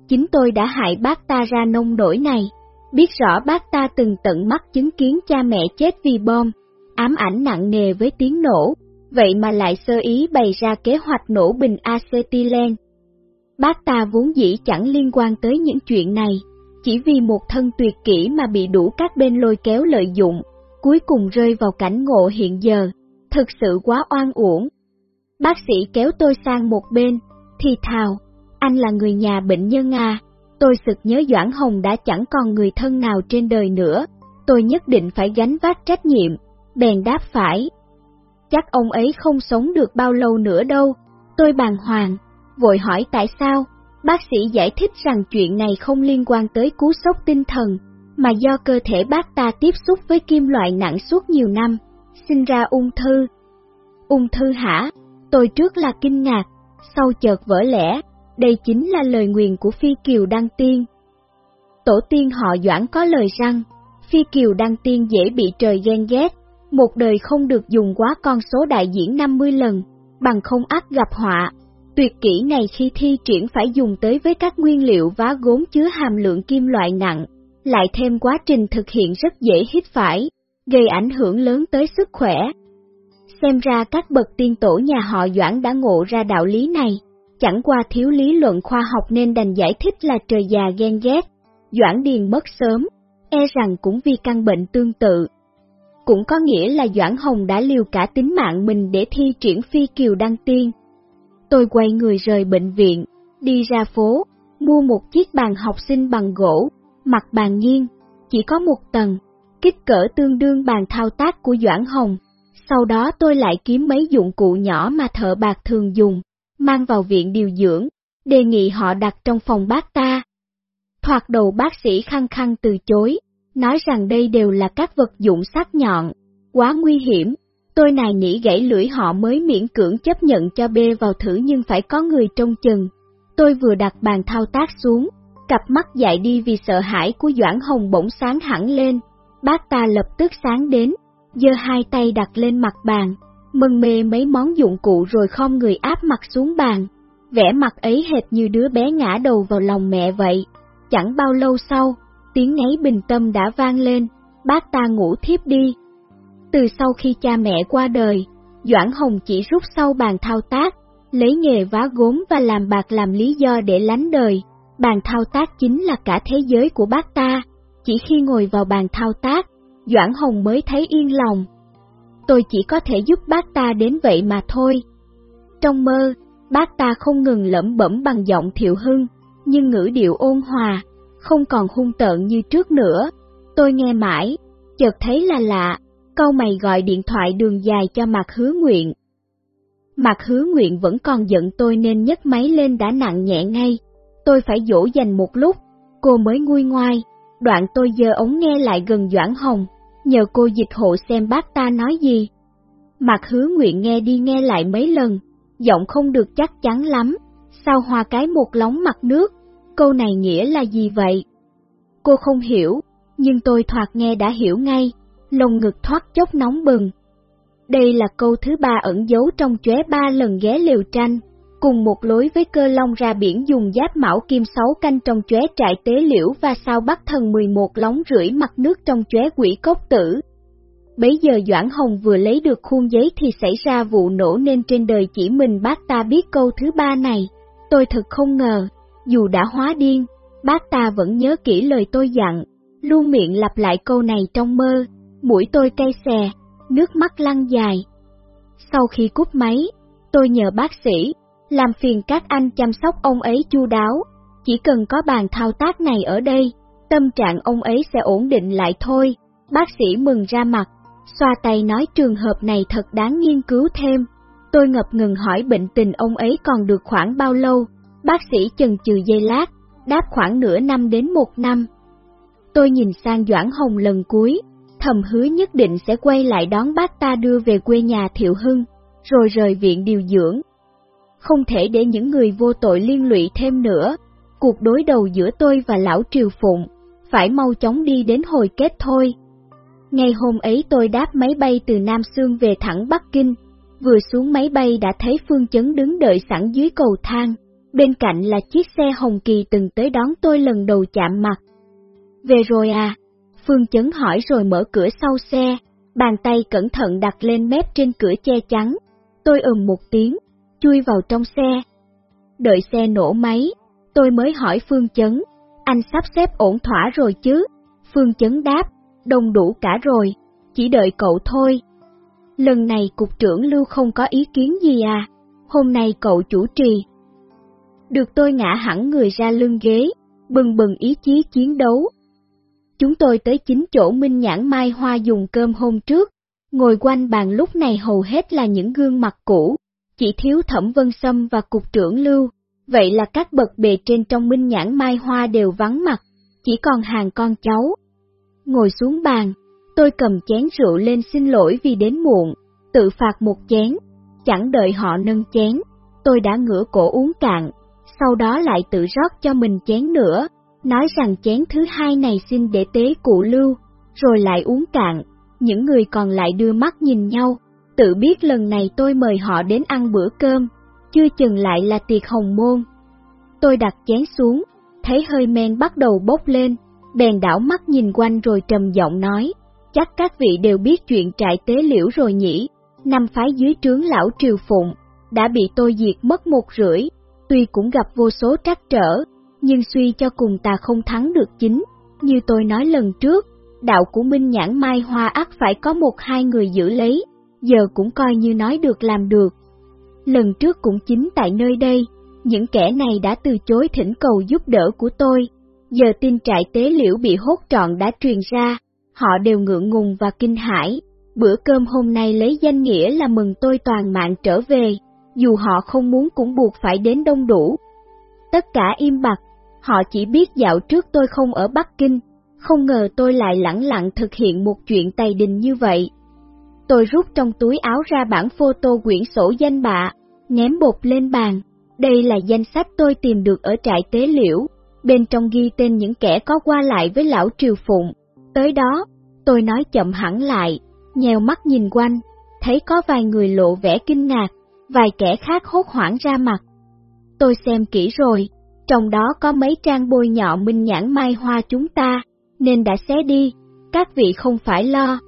Chính tôi đã hại bác ta ra nông nổi này, biết rõ bác ta từng tận mắt chứng kiến cha mẹ chết vì bom, ám ảnh nặng nề với tiếng nổ, vậy mà lại sơ ý bày ra kế hoạch nổ bình acetylen. Bác ta vốn dĩ chẳng liên quan tới những chuyện này, chỉ vì một thân tuyệt kỹ mà bị đủ các bên lôi kéo lợi dụng, cuối cùng rơi vào cảnh ngộ hiện giờ, thực sự quá oan uổng. Bác sĩ kéo tôi sang một bên, thì thào, anh là người nhà bệnh nhân à, tôi sực nhớ Doãn Hồng đã chẳng còn người thân nào trên đời nữa, tôi nhất định phải gánh vác trách nhiệm, bèn đáp phải. Chắc ông ấy không sống được bao lâu nữa đâu, tôi bàng hoàng, vội hỏi tại sao, bác sĩ giải thích rằng chuyện này không liên quan tới cú sốc tinh thần, mà do cơ thể bác ta tiếp xúc với kim loại nặng suốt nhiều năm, sinh ra ung thư. Ung thư hả? Tôi trước là kinh ngạc, sau chợt vỡ lẽ, đây chính là lời nguyền của Phi Kiều Đăng Tiên. Tổ tiên họ Doãn có lời rằng, Phi Kiều Đăng Tiên dễ bị trời ghen ghét, một đời không được dùng quá con số đại diễn 50 lần, bằng không ác gặp họa. Tuyệt kỹ này khi thi triển phải dùng tới với các nguyên liệu vá gốm chứa hàm lượng kim loại nặng, lại thêm quá trình thực hiện rất dễ hít phải, gây ảnh hưởng lớn tới sức khỏe. Xem ra các bậc tiên tổ nhà họ Doãn đã ngộ ra đạo lý này, chẳng qua thiếu lý luận khoa học nên đành giải thích là trời già ghen ghét, Doãn Điền mất sớm, e rằng cũng vì căn bệnh tương tự. Cũng có nghĩa là Doãn Hồng đã liều cả tính mạng mình để thi triển phi kiều đăng tiên. Tôi quay người rời bệnh viện, đi ra phố, mua một chiếc bàn học sinh bằng gỗ, mặt bàn nghiêng, chỉ có một tầng, kích cỡ tương đương bàn thao tác của Doãn Hồng. Sau đó tôi lại kiếm mấy dụng cụ nhỏ mà thợ bạc thường dùng, mang vào viện điều dưỡng, đề nghị họ đặt trong phòng bác ta. Thoạt đầu bác sĩ khăng khăng từ chối, nói rằng đây đều là các vật dụng sắc nhọn, quá nguy hiểm. Tôi này nỉ gãy lưỡi họ mới miễn cưỡng chấp nhận cho bê vào thử nhưng phải có người trông chừng. Tôi vừa đặt bàn thao tác xuống, cặp mắt dại đi vì sợ hãi của Doãn Hồng bỗng sáng hẳn lên. Bác ta lập tức sáng đến, giơ hai tay đặt lên mặt bàn, mừng mê mấy món dụng cụ rồi khom người áp mặt xuống bàn. Vẻ mặt ấy hệt như đứa bé ngã đầu vào lòng mẹ vậy. Chẳng bao lâu sau, tiếng ngáy bình tâm đã vang lên, bác ta ngủ thiếp đi. Từ sau khi cha mẹ qua đời, Doãn Hồng chỉ rút sau bàn thao tác, lấy nghề vá gốm và làm bạc làm lý do để lánh đời. Bàn thao tác chính là cả thế giới của bác ta, chỉ khi ngồi vào bàn thao tác, Doãn Hồng mới thấy yên lòng. Tôi chỉ có thể giúp bác ta đến vậy mà thôi. Trong mơ, bác ta không ngừng lẩm bẩm bằng giọng thiệu hưng, nhưng ngữ điệu ôn hòa, không còn hung tợn như trước nữa. Tôi nghe mãi, chợt thấy là lạ, câu mày gọi điện thoại đường dài cho mặt hứa nguyện. Mặt hứa nguyện vẫn còn giận tôi nên nhấc máy lên đã nặng nhẹ ngay. Tôi phải dỗ dành một lúc, cô mới nguôi ngoai. Đoạn tôi giơ ống nghe lại gần Doãn Hồng, nhờ cô dịch hộ xem bác ta nói gì. Mặt hứa nguyện nghe đi nghe lại mấy lần, giọng không được chắc chắn lắm. Sao hoa cái một lóng mặt nước, câu này nghĩa là gì vậy? Cô không hiểu, nhưng tôi thoạt nghe đã hiểu ngay, lồng ngực thoát chốc nóng bừng. Đây là câu thứ ba ẩn giấu trong chóe ba lần ghé liều tranh, cùng một lối với cơ long ra biển dùng giáp mão kim sáu canh trong chóe trại tế liễu và sao bắt thần 11 lóng rưỡi mặt nước trong chóe quỷ cốc tử. Bấy giờ Doãn Hồng vừa lấy được khuôn giấy thì xảy ra vụ nổ nên trên đời chỉ mình bác ta biết câu thứ ba này. Tôi thật không ngờ, dù đã hóa điên, bác ta vẫn nhớ kỹ lời tôi dặn, luôn miệng lặp lại câu này trong mơ, mũi tôi cay xè, nước mắt lăn dài. Sau khi cúp máy, tôi nhờ bác sĩ, làm phiền các anh chăm sóc ông ấy chu đáo, chỉ cần có bàn thao tác này ở đây, tâm trạng ông ấy sẽ ổn định lại thôi. Bác sĩ mừng ra mặt, xoa tay nói trường hợp này thật đáng nghiên cứu thêm. Tôi ngập ngừng hỏi bệnh tình ông ấy còn được khoảng bao lâu, bác sĩ chần chừ giây lát, đáp khoảng nửa năm đến một năm. Tôi nhìn sang Doãn Hồng lần cuối, thầm hứa nhất định sẽ quay lại đón bác ta đưa về quê nhà Thiệu Hưng, rồi rời viện điều dưỡng. Không thể để những người vô tội liên lụy thêm nữa, cuộc đối đầu giữa tôi và lão Triều Phụng, phải mau chóng đi đến hồi kết thôi. Ngày hôm ấy tôi đáp máy bay từ Nam Sương về thẳng Bắc Kinh, vừa xuống máy bay đã thấy Phương Chấn đứng đợi sẵn dưới cầu thang, bên cạnh là chiếc xe Hồng Kỳ từng tới đón tôi lần đầu chạm mặt. Về rồi à? Phương Chấn hỏi rồi mở cửa sau xe, bàn tay cẩn thận đặt lên mép trên cửa che chắn. Tôi ừm một tiếng, chui vào trong xe. Đợi xe nổ máy, tôi mới hỏi Phương Chấn, anh sắp xếp ổn thỏa rồi chứ? Phương Chấn đáp, đông đủ cả rồi, chỉ đợi cậu thôi. Lần này cục trưởng Lưu không có ý kiến gì à, hôm nay cậu chủ trì. Được tôi ngã hẳn người ra lưng ghế, bừng bừng ý chí chiến đấu, Chúng tôi tới chính chỗ Minh Nhãn Mai Hoa dùng cơm hôm trước, ngồi quanh bàn lúc này hầu hết là những gương mặt cũ, chỉ thiếu Thẩm Vân Sâm và Cục trưởng Lưu, vậy là các bậc bề trên trong Minh Nhãn Mai Hoa đều vắng mặt, chỉ còn hàng con cháu. Ngồi xuống bàn, tôi cầm chén rượu lên xin lỗi vì đến muộn, tự phạt một chén, chẳng đợi họ nâng chén, tôi đã ngửa cổ uống cạn, sau đó lại tự rót cho mình chén nữa nói rằng chén thứ hai này xin để tế cụ lưu, rồi lại uống cạn, những người còn lại đưa mắt nhìn nhau, tự biết lần này tôi mời họ đến ăn bữa cơm, chưa chừng lại là tiệc hồng môn. Tôi đặt chén xuống, thấy hơi men bắt đầu bốc lên, bèn đảo mắt nhìn quanh rồi trầm giọng nói, chắc các vị đều biết chuyện trại tế liễu rồi nhỉ, năm phái dưới trướng lão triều phụng, đã bị tôi diệt mất một rưỡi, tuy cũng gặp vô số trắc trở, nhưng suy cho cùng ta không thắng được chính. Như tôi nói lần trước, đạo của Minh Nhãn Mai Hoa ắt phải có một hai người giữ lấy, giờ cũng coi như nói được làm được. Lần trước cũng chính tại nơi đây, những kẻ này đã từ chối thỉnh cầu giúp đỡ của tôi, giờ tin trại tế liễu bị hốt trọn đã truyền ra, họ đều ngượng ngùng và kinh hãi. Bữa cơm hôm nay lấy danh nghĩa là mừng tôi toàn mạng trở về, dù họ không muốn cũng buộc phải đến đông đủ. Tất cả im bặt, Họ chỉ biết dạo trước tôi không ở Bắc Kinh, không ngờ tôi lại lẳng lặng thực hiện một chuyện tày đình như vậy. Tôi rút trong túi áo ra bản photo quyển sổ danh bạ, ném bột lên bàn. Đây là danh sách tôi tìm được ở trại tế liễu, bên trong ghi tên những kẻ có qua lại với lão Triều Phụng. Tới đó, tôi nói chậm hẳn lại, nhèo mắt nhìn quanh, thấy có vài người lộ vẻ kinh ngạc, vài kẻ khác hốt hoảng ra mặt. Tôi xem kỹ rồi, trong đó có mấy trang bôi nhọ minh nhãn mai hoa chúng ta, nên đã xé đi, các vị không phải lo.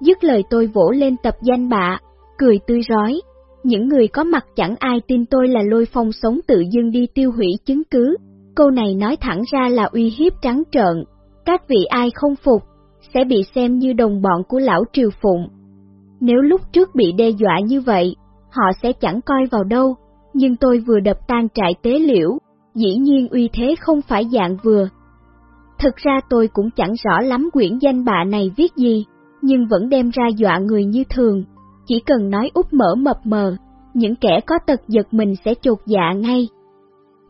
Dứt lời tôi vỗ lên tập danh bạ, cười tươi rói, những người có mặt chẳng ai tin tôi là lôi phong sống tự dưng đi tiêu hủy chứng cứ, câu này nói thẳng ra là uy hiếp trắng trợn, các vị ai không phục, sẽ bị xem như đồng bọn của lão triều phụng. Nếu lúc trước bị đe dọa như vậy, họ sẽ chẳng coi vào đâu, nhưng tôi vừa đập tan trại tế liễu, dĩ nhiên uy thế không phải dạng vừa. Thực ra tôi cũng chẳng rõ lắm quyển danh bạ này viết gì, nhưng vẫn đem ra dọa người như thường, chỉ cần nói úp mở mập mờ, những kẻ có tật giật mình sẽ chột dạ ngay.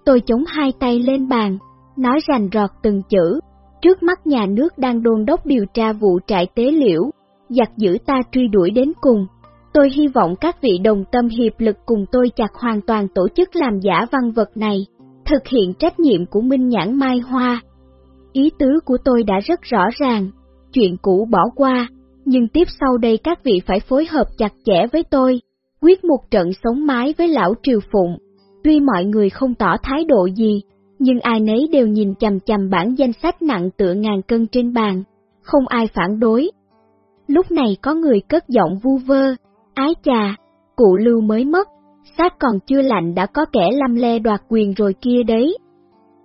Tôi chống hai tay lên bàn, nói rành rọt từng chữ, trước mắt nhà nước đang đôn đốc điều tra vụ trại tế liễu, giặc giữ ta truy đuổi đến cùng. Tôi hy vọng các vị đồng tâm hiệp lực cùng tôi chặt hoàn toàn tổ chức làm giả văn vật này, thực hiện trách nhiệm của Minh Nhãn Mai Hoa. Ý tứ của tôi đã rất rõ ràng, chuyện cũ bỏ qua, nhưng tiếp sau đây các vị phải phối hợp chặt chẽ với tôi, quyết một trận sống mái với lão Triều Phụng. Tuy mọi người không tỏ thái độ gì, nhưng ai nấy đều nhìn chầm chầm bản danh sách nặng tựa ngàn cân trên bàn, không ai phản đối. Lúc này có người cất giọng vu vơ, ái chà, cụ lưu mới mất, xác còn chưa lạnh đã có kẻ lăm le đoạt quyền rồi kia đấy.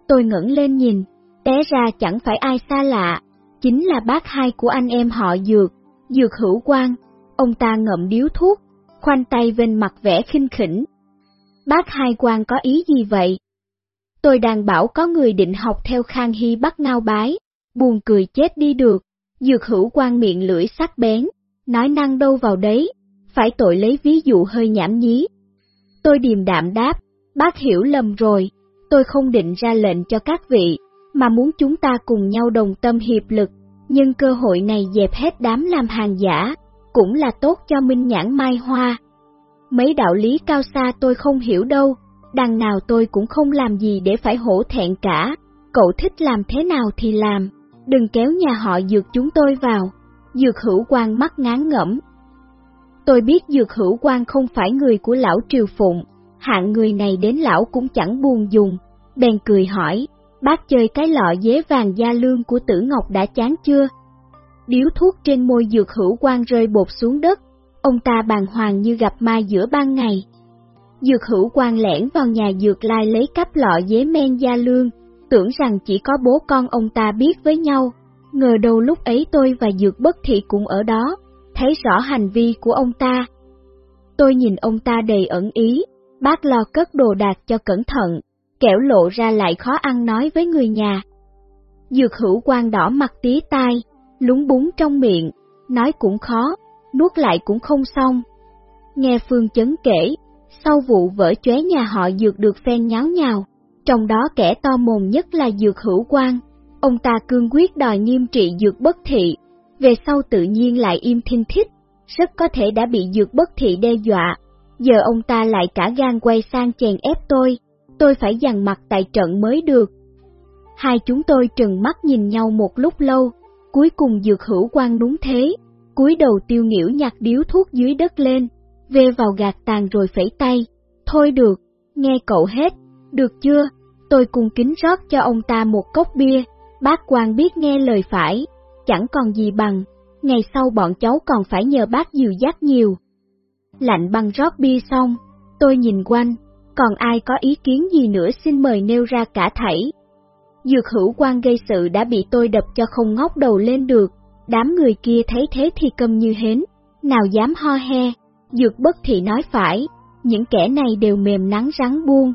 Tôi ngẩng lên nhìn, té ra chẳng phải ai xa lạ, chính là bác hai của anh em họ Dược, Dược hữu Quang. Ông ta ngậm điếu thuốc, khoanh tay bên mặt vẻ khinh khỉnh. Bác hai quan có ý gì vậy? Tôi đang bảo có người định học theo Khang Hy bắt ngao bái, buồn cười chết đi được, dược hữu Quang miệng lưỡi sắc bén, nói năng đâu vào đấy, phải tội lấy ví dụ hơi nhảm nhí. Tôi điềm đạm đáp, bác hiểu lầm rồi, tôi không định ra lệnh cho các vị, mà muốn chúng ta cùng nhau đồng tâm hiệp lực, nhưng cơ hội này dẹp hết đám làm hàng giả, cũng là tốt cho minh nhãn mai hoa. Mấy đạo lý cao xa tôi không hiểu đâu, đằng nào tôi cũng không làm gì để phải hổ thẹn cả, cậu thích làm thế nào thì làm, đừng kéo nhà họ dược chúng tôi vào. Dược hữu quan mắt ngán ngẩm. Tôi biết dược hữu quan không phải người của lão triều phụng, hạng người này đến lão cũng chẳng buồn dùng, bèn cười hỏi, bác chơi cái lọ dế vàng da lương của tử ngọc đã chán chưa? Điếu thuốc trên môi dược hữu quan rơi bột xuống đất, ông ta bàng hoàng như gặp ma giữa ban ngày. Dược hữu quan lẻn vào nhà dược lai lấy cắp lọ dế men da lương, tưởng rằng chỉ có bố con ông ta biết với nhau, ngờ đâu lúc ấy tôi và dược bất thị cũng ở đó, thấy rõ hành vi của ông ta. Tôi nhìn ông ta đầy ẩn ý, bác lo cất đồ đạc cho cẩn thận, kẻo lộ ra lại khó ăn nói với người nhà. Dược hữu quan đỏ mặt tí tai, lúng búng trong miệng, nói cũng khó, nuốt lại cũng không xong. Nghe Phương Chấn kể, sau vụ vỡ chóe nhà họ dược được phen nháo nhào, trong đó kẻ to mồm nhất là dược hữu quan. Ông ta cương quyết đòi nghiêm trị dược bất thị, về sau tự nhiên lại im thinh thích, rất có thể đã bị dược bất thị đe dọa. Giờ ông ta lại cả gan quay sang chèn ép tôi, tôi phải dằn mặt tại trận mới được. Hai chúng tôi trừng mắt nhìn nhau một lúc lâu, cuối cùng dược hữu quan đúng thế, cúi đầu tiêu nghỉu nhặt điếu thuốc dưới đất lên, về vào gạt tàn rồi phẩy tay, thôi được, nghe cậu hết, được chưa, tôi cùng kính rót cho ông ta một cốc bia, bác quan biết nghe lời phải, chẳng còn gì bằng, ngày sau bọn cháu còn phải nhờ bác dìu dắt nhiều. Lạnh băng rót bia xong, tôi nhìn quanh, còn ai có ý kiến gì nữa xin mời nêu ra cả thảy. Dược hữu quan gây sự đã bị tôi đập cho không ngóc đầu lên được, đám người kia thấy thế thì câm như hến, nào dám ho he, dược bất thì nói phải, những kẻ này đều mềm nắng rắn buông.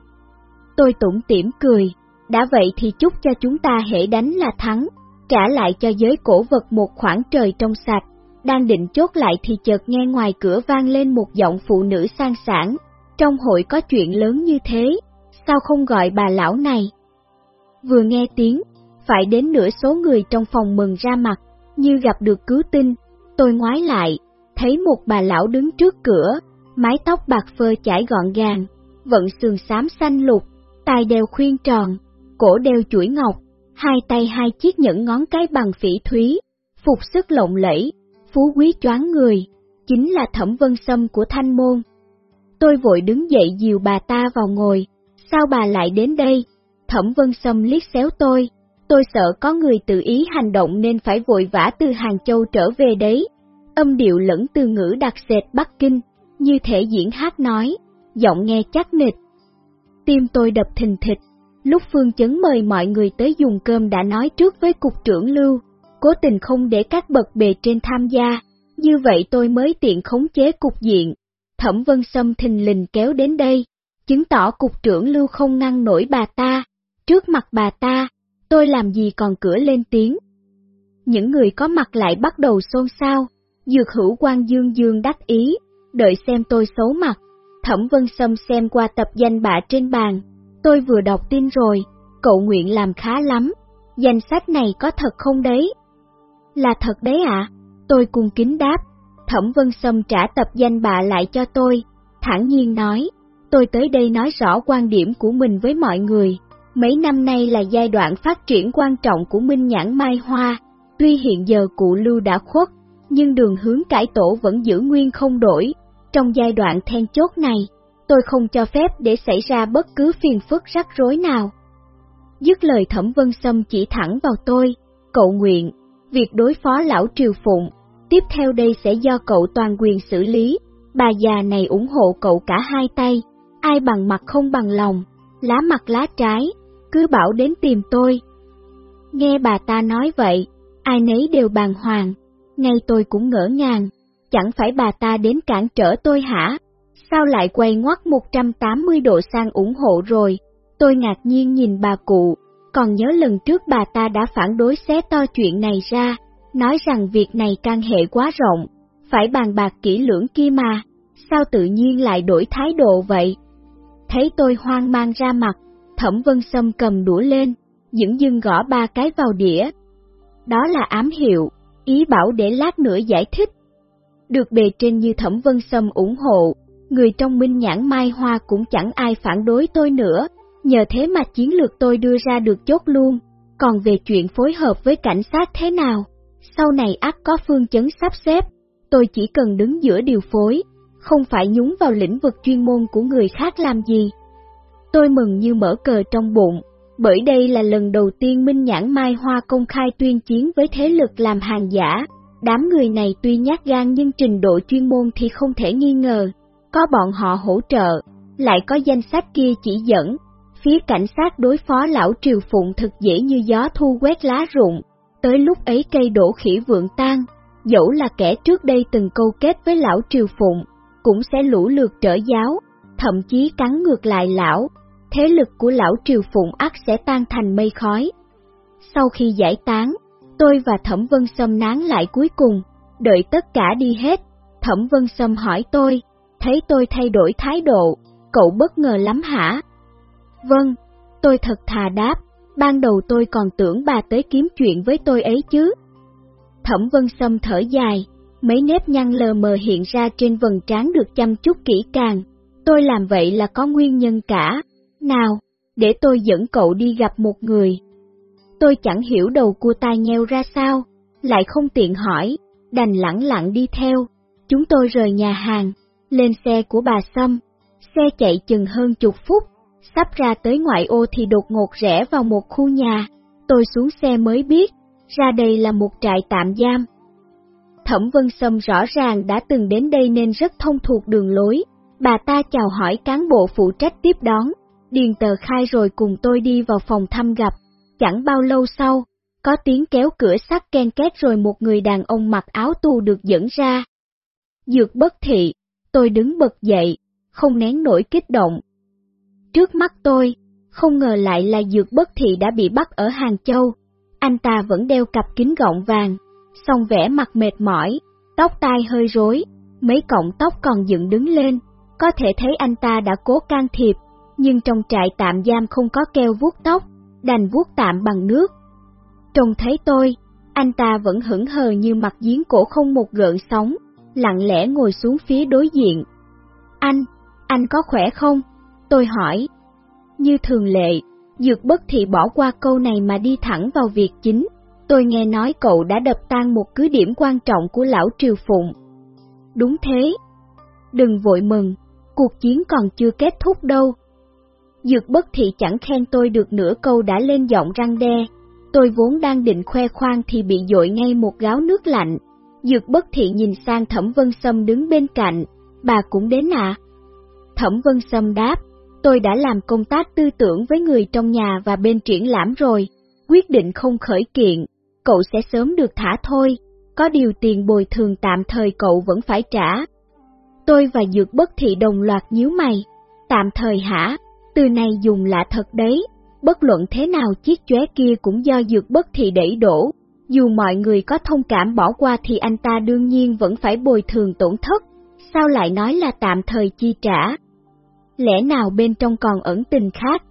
Tôi tủm tỉm cười, đã vậy thì chúc cho chúng ta hệ đánh là thắng, trả lại cho giới cổ vật một khoảng trời trong sạch. Đang định chốt lại thì chợt nghe ngoài cửa vang lên một giọng phụ nữ sang sản, trong hội có chuyện lớn như thế, sao không gọi bà lão này? Vừa nghe tiếng, phải đến nửa số người trong phòng mừng ra mặt, như gặp được cứu tinh, tôi ngoái lại, thấy một bà lão đứng trước cửa, mái tóc bạc phơ chải gọn gàng, vận sườn xám xanh lục, tai đeo khuyên tròn, cổ đeo chuỗi ngọc, hai tay hai chiếc nhẫn ngón cái bằng phỉ thúy, phục sức lộng lẫy, phú quý choáng người, chính là thẩm vân sâm của thanh môn. Tôi vội đứng dậy dìu bà ta vào ngồi, sao bà lại đến đây? Thẩm vân sâm liếc xéo tôi, tôi sợ có người tự ý hành động nên phải vội vã từ Hàng Châu trở về đấy. Âm điệu lẫn từ ngữ đặc sệt Bắc Kinh, như thể diễn hát nói, giọng nghe chắc nịch. Tim tôi đập thình thịch, lúc Phương Chấn mời mọi người tới dùng cơm đã nói trước với cục trưởng Lưu, cố tình không để các bậc bề trên tham gia, như vậy tôi mới tiện khống chế cục diện. Thẩm Vân Sâm thình lình kéo đến đây, chứng tỏ cục trưởng Lưu không ngăn nổi bà ta. Trước mặt bà ta, tôi làm gì còn cửa lên tiếng. Những người có mặt lại bắt đầu xôn xao, dược hữu quan dương dương đắc ý, đợi xem tôi xấu mặt, Thẩm Vân Sâm xem qua tập danh bạ trên bàn. Tôi vừa đọc tin rồi, cậu nguyện làm khá lắm. Danh sách này có thật không đấy? Là thật đấy ạ. Tôi cung kính đáp. Thẩm Vân Sâm trả tập danh bạ lại cho tôi, thản nhiên nói, tôi tới đây nói rõ quan điểm của mình với mọi người. Mấy năm nay là giai đoạn phát triển quan trọng của Minh Nhãn Mai Hoa, tuy hiện giờ cụ Lưu đã khuất, nhưng đường hướng cải tổ vẫn giữ nguyên không đổi. Trong giai đoạn then chốt này, tôi không cho phép để xảy ra bất cứ phiền phức rắc rối nào. Dứt lời Thẩm Vân Sâm chỉ thẳng vào tôi, cậu nguyện, việc đối phó lão Triều Phụng, tiếp theo đây sẽ do cậu toàn quyền xử lý, bà già này ủng hộ cậu cả hai tay, ai bằng mặt không bằng lòng, lá mặt lá trái, cứ bảo đến tìm tôi. Nghe bà ta nói vậy, ai nấy đều bàng hoàng, ngay tôi cũng ngỡ ngàng, chẳng phải bà ta đến cản trở tôi hả? Sao lại quay ngoắt 180 độ sang ủng hộ rồi? Tôi ngạc nhiên nhìn bà cụ, còn nhớ lần trước bà ta đã phản đối xé to chuyện này ra, nói rằng việc này can hệ quá rộng, phải bàn bạc kỹ lưỡng kia mà, sao tự nhiên lại đổi thái độ vậy? Thấy tôi hoang mang ra mặt, Thẩm Vân Sâm cầm đũa lên, dững dưng gõ ba cái vào đĩa. Đó là ám hiệu, ý bảo để lát nữa giải thích. Được bề trên như Thẩm Vân Sâm ủng hộ, người trong minh nhãn mai hoa cũng chẳng ai phản đối tôi nữa, nhờ thế mà chiến lược tôi đưa ra được chốt luôn. Còn về chuyện phối hợp với cảnh sát thế nào, sau này ắt có phương chấn sắp xếp, tôi chỉ cần đứng giữa điều phối, không phải nhúng vào lĩnh vực chuyên môn của người khác làm gì. Tôi mừng như mở cờ trong bụng, bởi đây là lần đầu tiên Minh Nhãn Mai Hoa công khai tuyên chiến với thế lực làm hàng giả. Đám người này tuy nhát gan nhưng trình độ chuyên môn thì không thể nghi ngờ, có bọn họ hỗ trợ, lại có danh sách kia chỉ dẫn. Phía cảnh sát đối phó lão Triều Phụng thực dễ như gió thu quét lá rụng, tới lúc ấy cây đổ khỉ vượng tan, dẫu là kẻ trước đây từng câu kết với lão Triều Phụng, cũng sẽ lũ lượt trở giáo, thậm chí cắn ngược lại lão, thế lực của lão Triều Phụng ắt sẽ tan thành mây khói. Sau khi giải tán, tôi và Thẩm Vân Sâm nán lại cuối cùng, đợi tất cả đi hết, Thẩm Vân Sâm hỏi tôi, thấy tôi thay đổi thái độ, cậu bất ngờ lắm hả? Vâng, tôi thật thà đáp, ban đầu tôi còn tưởng bà tới kiếm chuyện với tôi ấy chứ. Thẩm Vân Sâm thở dài, mấy nếp nhăn lờ mờ hiện ra trên vầng trán được chăm chút kỹ càng. Tôi làm vậy là có nguyên nhân cả. Nào, để tôi dẫn cậu đi gặp một người. Tôi chẳng hiểu đầu cua tai nheo ra sao, lại không tiện hỏi, đành lẳng lặng đi theo. Chúng tôi rời nhà hàng, lên xe của bà Sâm. Xe chạy chừng hơn chục phút, sắp ra tới ngoại ô thì đột ngột rẽ vào một khu nhà. Tôi xuống xe mới biết, ra đây là một trại tạm giam. Thẩm Vân Sâm rõ ràng đã từng đến đây nên rất thông thuộc đường lối. Bà ta chào hỏi cán bộ phụ trách tiếp đón, điền tờ khai rồi cùng tôi đi vào phòng thăm gặp. Chẳng bao lâu sau, có tiếng kéo cửa sắt ken két rồi một người đàn ông mặc áo tù được dẫn ra. Dược bất thị, tôi đứng bật dậy, không nén nổi kích động. Trước mắt tôi, không ngờ lại là dược bất thị đã bị bắt ở Hàng Châu. Anh ta vẫn đeo cặp kính gọng vàng, song vẻ mặt mệt mỏi, tóc tai hơi rối, mấy cọng tóc còn dựng đứng lên, có thể thấy anh ta đã cố can thiệp, nhưng trong trại tạm giam không có keo vuốt tóc, đành vuốt tạm bằng nước. Trông thấy tôi, anh ta vẫn hững hờ như mặt giếng cổ không một gợn sóng, lặng lẽ ngồi xuống phía đối diện. Anh, anh có khỏe không? Tôi hỏi. Như thường lệ, Dược bất thị bỏ qua câu này mà đi thẳng vào việc chính. Tôi nghe nói cậu đã đập tan một cứ điểm quan trọng của lão Triều Phụng. Đúng thế. Đừng vội mừng, cuộc chiến còn chưa kết thúc đâu. Dược bất thị chẳng khen tôi được nửa câu đã lên giọng răng đe. Tôi vốn đang định khoe khoang thì bị dội ngay một gáo nước lạnh. Dược bất thị nhìn sang Thẩm Vân Sâm đứng bên cạnh, bà cũng đến à? Thẩm Vân Sâm đáp, tôi đã làm công tác tư tưởng với người trong nhà và bên triển lãm rồi, quyết định không khởi kiện, cậu sẽ sớm được thả thôi, có điều tiền bồi thường tạm thời cậu vẫn phải trả. Tôi và Dược Bất Thị đồng loạt nhíu mày, tạm thời hả, từ này dùng lạ thật đấy, bất luận thế nào chiếc chóe kia cũng do Dược Bất Thị đẩy đổ, dù mọi người có thông cảm bỏ qua thì anh ta đương nhiên vẫn phải bồi thường tổn thất, sao lại nói là tạm thời chi trả, lẽ nào bên trong còn ẩn tình khác?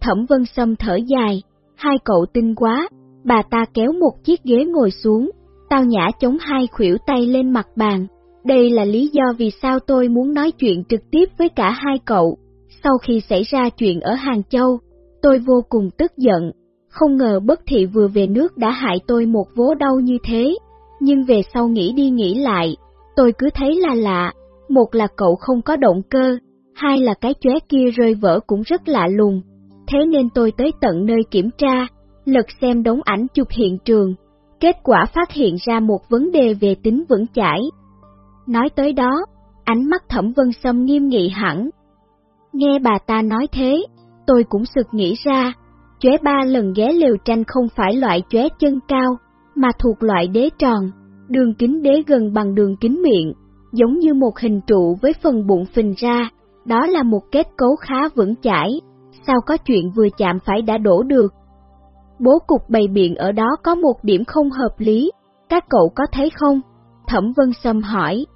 Thẩm Vân Sâm thở dài, hai cậu tinh quá, bà ta kéo một chiếc ghế ngồi xuống, tao nhã chống hai khuỷu tay lên mặt bàn. Đây là lý do vì sao tôi muốn nói chuyện trực tiếp với cả hai cậu. Sau khi xảy ra chuyện ở Hàng Châu, tôi vô cùng tức giận, không ngờ bất thị vừa về nước đã hại tôi một vố đau như thế. Nhưng về sau nghĩ đi nghĩ lại, tôi cứ thấy là lạ, một là cậu không có động cơ, hai là cái chóe kia rơi vỡ cũng rất lạ lùng. Thế nên tôi tới tận nơi kiểm tra, lật xem đống ảnh chụp hiện trường, kết quả phát hiện ra một vấn đề về tính vững chãi. Nói tới đó, ánh mắt thẩm vân sâm nghiêm nghị hẳn. Nghe bà ta nói thế, tôi cũng sực nghĩ ra, chóe ba lần ghé lều tranh không phải loại chóe chân cao, mà thuộc loại đế tròn, đường kính đế gần bằng đường kính miệng, giống như một hình trụ với phần bụng phình ra, đó là một kết cấu khá vững chãi, sao có chuyện vừa chạm phải đã đổ được. Bố cục bày biện ở đó có một điểm không hợp lý, các cậu có thấy không? Thẩm Vân Sâm hỏi.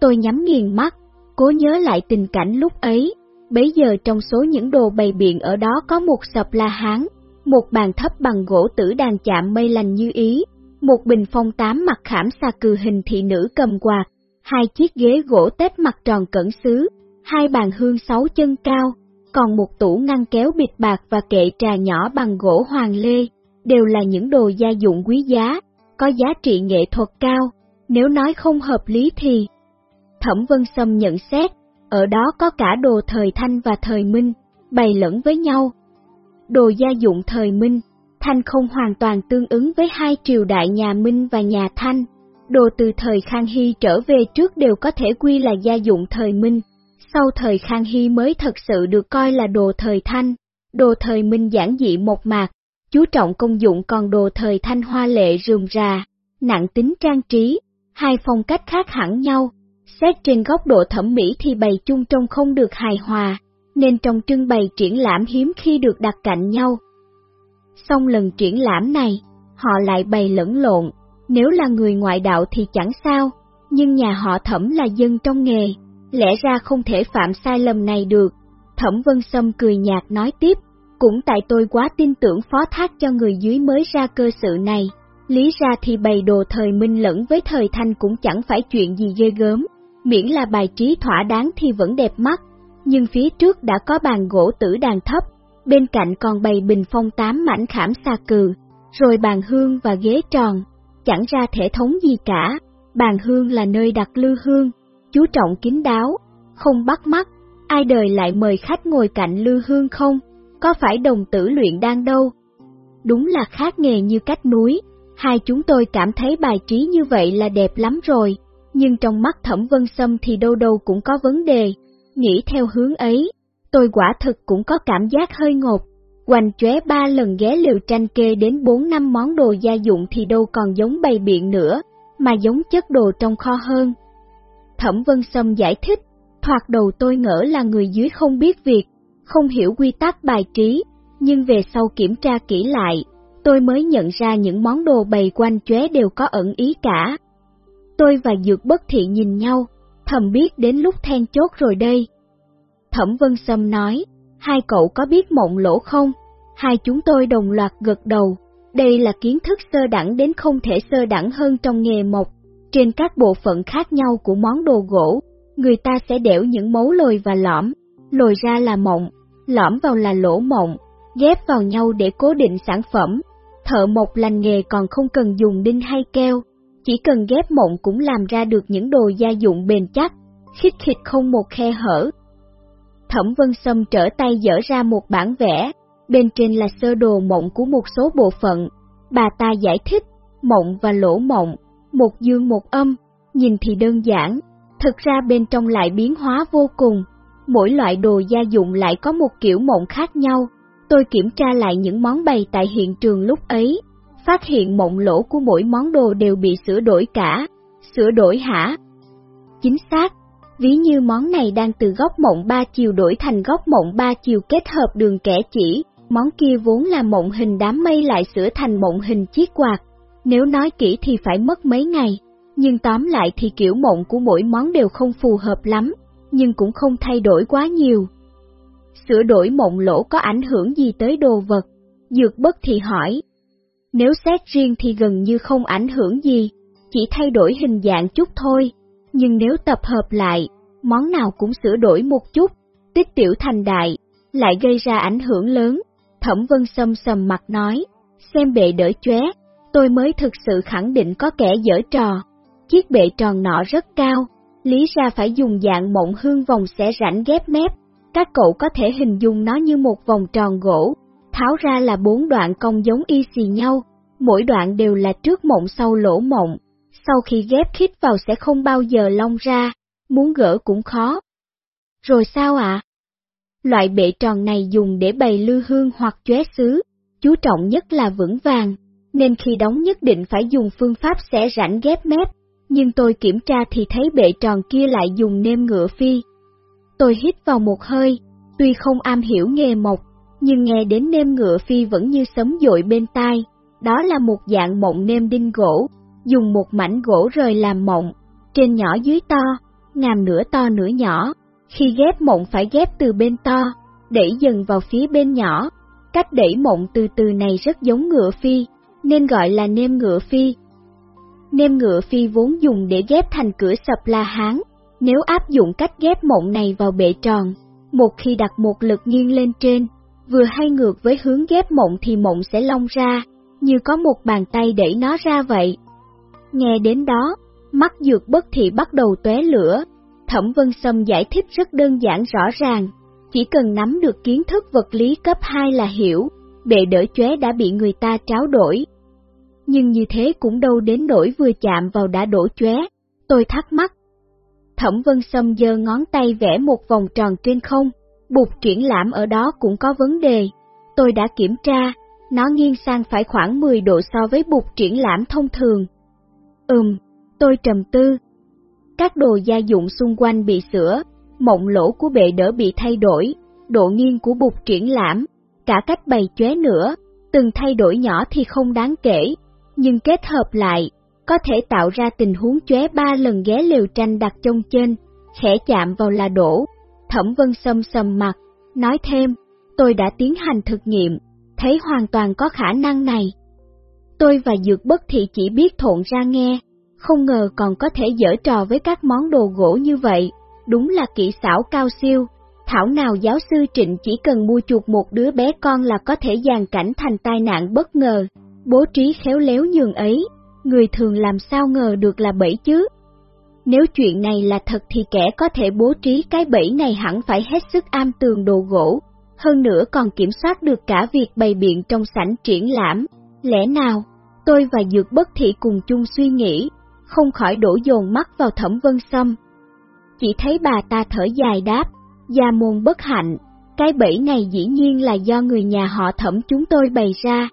Tôi nhắm nghiền mắt, cố nhớ lại tình cảnh lúc ấy, bấy giờ trong số những đồ bày biện ở đó có một sập la hán, một bàn thấp bằng gỗ tử đàn chạm mây lành như ý, một bình phong tám mặt khảm xà cừ hình thị nữ cầm quạt, hai chiếc ghế gỗ tết mặt tròn cẩn xứ, hai bàn hương sáu chân cao, còn một tủ ngăn kéo bịt bạc và kệ trà nhỏ bằng gỗ hoàng lê, đều là những đồ gia dụng quý giá, có giá trị nghệ thuật cao, nếu nói không hợp lý thì... Thẩm Vân Sâm nhận xét, ở đó có cả đồ thời Thanh và thời Minh, bày lẫn với nhau. Đồ gia dụng thời Minh, Thanh không hoàn toàn tương ứng với hai triều đại nhà Minh và nhà Thanh. Đồ từ thời Khang Hy trở về trước đều có thể quy là gia dụng thời Minh, sau thời Khang Hy mới thật sự được coi là đồ thời Thanh. Đồ thời Minh giản dị một mạc, chú trọng công dụng còn đồ thời Thanh hoa lệ rườm rà, nặng tính trang trí, hai phong cách khác hẳn nhau. Xét trên góc độ thẩm mỹ thì bày chung trông không được hài hòa, nên trong trưng bày triển lãm hiếm khi được đặt cạnh nhau. Xong lần triển lãm này, họ lại bày lẫn lộn, nếu là người ngoại đạo thì chẳng sao, nhưng nhà họ thẩm là dân trong nghề, lẽ ra không thể phạm sai lầm này được. Thẩm Vân Sâm cười nhạt nói tiếp, cũng tại tôi quá tin tưởng phó thác cho người dưới mới ra cơ sự này, lý ra thì bày đồ thời minh lẫn với thời thanh cũng chẳng phải chuyện gì ghê gớm, miễn là bài trí thỏa đáng thì vẫn đẹp mắt, nhưng phía trước đã có bàn gỗ tử đàn thấp, bên cạnh còn bày bình phong tám mảnh khảm xa cừ, rồi bàn hương và ghế tròn, chẳng ra thể thống gì cả, bàn hương là nơi đặt lư hương, chú trọng kín đáo, không bắt mắt, ai đời lại mời khách ngồi cạnh lư hương không, có phải đồng tử luyện đang đâu. Đúng là khác nghề như cách núi, hai chúng tôi cảm thấy bài trí như vậy là đẹp lắm rồi, nhưng trong mắt thẩm vân sâm thì đâu đâu cũng có vấn đề, nghĩ theo hướng ấy, tôi quả thực cũng có cảm giác hơi ngột. Hoành chóe ba lần ghé liều tranh kê đến bốn năm món đồ gia dụng thì đâu còn giống bày biện nữa, mà giống chất đồ trong kho hơn. Thẩm Vân Sâm giải thích, thoạt đầu tôi ngỡ là người dưới không biết việc, không hiểu quy tắc bài trí, nhưng về sau kiểm tra kỹ lại, tôi mới nhận ra những món đồ bày quanh chóe đều có ẩn ý cả. Tôi và Dược Bất Thị nhìn nhau, thầm biết đến lúc then chốt rồi đây. Thẩm Vân Sâm nói, hai cậu có biết mộng lỗ không? Hai chúng tôi đồng loạt gật đầu, đây là kiến thức sơ đẳng đến không thể sơ đẳng hơn trong nghề mộc. Trên các bộ phận khác nhau của món đồ gỗ, người ta sẽ đẽo những mấu lồi và lõm, lồi ra là mộng, lõm vào là lỗ mộng, ghép vào nhau để cố định sản phẩm. Thợ mộc lành nghề còn không cần dùng đinh hay keo, chỉ cần ghép mộng cũng làm ra được những đồ gia dụng bền chắc, khít khịt không một khe hở. Thẩm Vân Sâm trở tay dở ra một bản vẽ, bên trên là sơ đồ mộng của một số bộ phận. Bà ta giải thích, mộng và lỗ mộng một dương một âm, nhìn thì đơn giản, thực ra bên trong lại biến hóa vô cùng. Mỗi loại đồ gia dụng lại có một kiểu mộng khác nhau. Tôi kiểm tra lại những món bày tại hiện trường lúc ấy, phát hiện mộng lỗ của mỗi món đồ đều bị sửa đổi cả. Sửa đổi hả? Chính xác, ví như món này đang từ góc mộng ba chiều đổi thành góc mộng ba chiều kết hợp đường kẻ chỉ, món kia vốn là mộng hình đám mây lại sửa thành mộng hình chiếc quạt. Nếu nói kỹ thì phải mất mấy ngày, nhưng tóm lại thì kiểu mộng của mỗi món đều không phù hợp lắm, nhưng cũng không thay đổi quá nhiều. Sửa đổi mộng lỗ có ảnh hưởng gì tới đồ vật? Dược bất thì hỏi. Nếu xét riêng thì gần như không ảnh hưởng gì, chỉ thay đổi hình dạng chút thôi, nhưng nếu tập hợp lại, món nào cũng sửa đổi một chút, tích tiểu thành đại, lại gây ra ảnh hưởng lớn. Thẩm Vân Sâm sầm mặt nói, xem bệ đỡ chóe, tôi mới thực sự khẳng định có kẻ dở trò. Chiếc bệ tròn nọ rất cao, lý ra phải dùng dạng mộng hương vòng xẻ rãnh ghép mép. Các cậu có thể hình dung nó như một vòng tròn gỗ, tháo ra là bốn đoạn cong giống y xì nhau, mỗi đoạn đều là trước mộng sau lỗ mộng, sau khi ghép khít vào sẽ không bao giờ long ra, muốn gỡ cũng khó. Rồi sao ạ? Loại bệ tròn này dùng để bày lư hương hoặc chóe xứ, chú trọng nhất là vững vàng, nên khi đóng nhất định phải dùng phương pháp xẻ rãnh ghép mép, nhưng tôi kiểm tra thì thấy bệ tròn kia lại dùng nêm ngựa phi. Tôi hít vào một hơi, tuy không am hiểu nghề mộc, nhưng nghe đến nêm ngựa phi vẫn như sấm dội bên tai, đó là một dạng mộng nêm đinh gỗ, dùng một mảnh gỗ rời làm mộng, trên nhỏ dưới to, ngàm nửa to nửa nhỏ, khi ghép mộng phải ghép từ bên to, đẩy dần vào phía bên nhỏ. Cách đẩy mộng từ từ này rất giống ngựa phi, nên gọi là nêm ngựa phi. Nêm ngựa phi vốn dùng để ghép thành cửa sập la hán, nếu áp dụng cách ghép mộng này vào bệ tròn, một khi đặt một lực nghiêng lên trên, vừa hay ngược với hướng ghép mộng thì mộng sẽ long ra, như có một bàn tay đẩy nó ra vậy. Nghe đến đó, mắt dược bất thị bắt đầu tóe lửa, Thẩm Vân Sâm giải thích rất đơn giản rõ ràng, chỉ cần nắm được kiến thức vật lý cấp 2 là hiểu, bệ đỡ chóe đã bị người ta tráo đổi. Nhưng như thế cũng đâu đến nỗi vừa chạm vào đã đổ chóe, tôi thắc mắc. Thẩm Vân Sâm giơ ngón tay vẽ một vòng tròn trên không, bục triển lãm ở đó cũng có vấn đề. Tôi đã kiểm tra, nó nghiêng sang phải khoảng 10 độ so với bục triển lãm thông thường. Ừm, tôi trầm tư, các đồ gia dụng xung quanh bị sửa, mộng lỗ của bệ đỡ bị thay đổi, độ nghiêng của bục triển lãm, cả cách bày chóe nữa, từng thay đổi nhỏ thì không đáng kể, nhưng kết hợp lại, có thể tạo ra tình huống chóe ba lần ghé lều tranh đặt trong trên, khẽ chạm vào là đổ. Thẩm Vân Sâm sầm mặt, nói thêm, tôi đã tiến hành thực nghiệm, thấy hoàn toàn có khả năng này. Tôi và Dược Bất Thị chỉ biết thộn ra nghe, không ngờ còn có thể dở trò với các món đồ gỗ như vậy, đúng là kỹ xảo cao siêu. Thảo nào giáo sư Trịnh chỉ cần mua chuột một đứa bé con là có thể dàn cảnh thành tai nạn bất ngờ, bố trí khéo léo nhường ấy, người thường làm sao ngờ được là bẫy chứ. Nếu chuyện này là thật thì kẻ có thể bố trí cái bẫy này hẳn phải hết sức am tường đồ gỗ, hơn nữa còn kiểm soát được cả việc bày biện trong sảnh triển lãm. Lẽ nào, tôi và Dược Bất Thị cùng chung suy nghĩ, không khỏi đổ dồn mắt vào thẩm vân sâm. Chỉ thấy bà ta thở dài đáp, gia môn bất hạnh, cái bẫy này dĩ nhiên là do người nhà họ thẩm chúng tôi bày ra.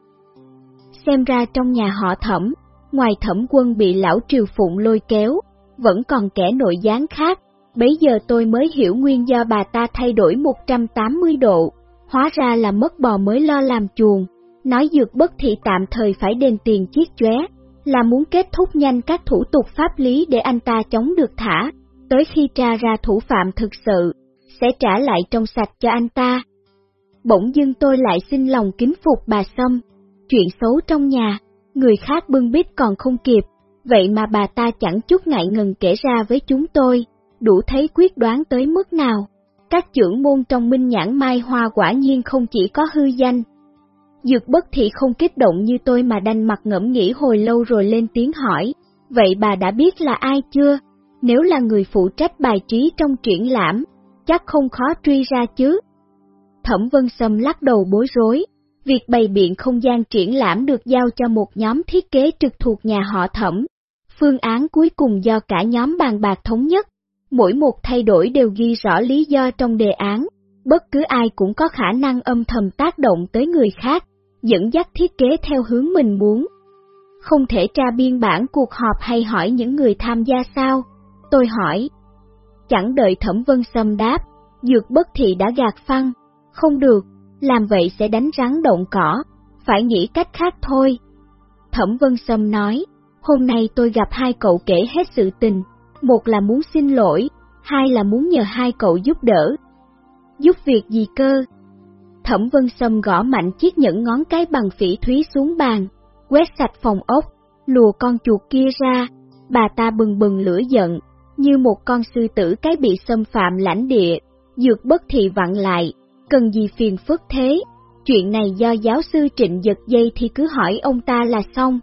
Xem ra trong nhà họ thẩm, ngoài thẩm quân bị lão triều phụng lôi kéo, vẫn còn kẻ nội gián khác, bấy giờ tôi mới hiểu nguyên do bà ta thay đổi 180 độ, hóa ra là mất bò mới lo làm chuồng, nói dược bất thị tạm thời phải đền tiền chiếc chóe, là muốn kết thúc nhanh các thủ tục pháp lý để anh ta chống được thả, tới khi tra ra thủ phạm thực sự, sẽ trả lại trong sạch cho anh ta. Bỗng dưng tôi lại xin lòng kính phục bà Sâm, chuyện xấu trong nhà, người khác bưng bít còn không kịp, vậy mà bà ta chẳng chút ngại ngần kể ra với chúng tôi, đủ thấy quyết đoán tới mức nào. Các trưởng môn trong minh nhãn mai hoa quả nhiên không chỉ có hư danh, Dược bất thị không kích động như tôi mà đanh mặt ngẫm nghĩ hồi lâu rồi lên tiếng hỏi, vậy bà đã biết là ai chưa? Nếu là người phụ trách bài trí trong triển lãm, chắc không khó truy ra chứ. Thẩm Vân Sâm lắc đầu bối rối, việc bày biện không gian triển lãm được giao cho một nhóm thiết kế trực thuộc nhà họ Thẩm. Phương án cuối cùng do cả nhóm bàn bạc thống nhất, mỗi một thay đổi đều ghi rõ lý do trong đề án, bất cứ ai cũng có khả năng âm thầm tác động tới người khác dẫn dắt thiết kế theo hướng mình muốn. Không thể tra biên bản cuộc họp hay hỏi những người tham gia sao? Tôi hỏi. Chẳng đợi Thẩm Vân Sâm đáp, dược bất thị đã gạt phăng. Không được, làm vậy sẽ đánh rắn động cỏ, phải nghĩ cách khác thôi. Thẩm Vân Sâm nói, hôm nay tôi gặp hai cậu kể hết sự tình, một là muốn xin lỗi, hai là muốn nhờ hai cậu giúp đỡ. Giúp việc gì cơ? Thẩm Vân Sâm gõ mạnh chiếc nhẫn ngón cái bằng phỉ thúy xuống bàn, quét sạch phòng ốc, lùa con chuột kia ra, bà ta bừng bừng lửa giận, như một con sư tử cái bị xâm phạm lãnh địa, dược bất thị vặn lại, cần gì phiền phức thế, chuyện này do giáo sư trịnh giật dây thì cứ hỏi ông ta là xong.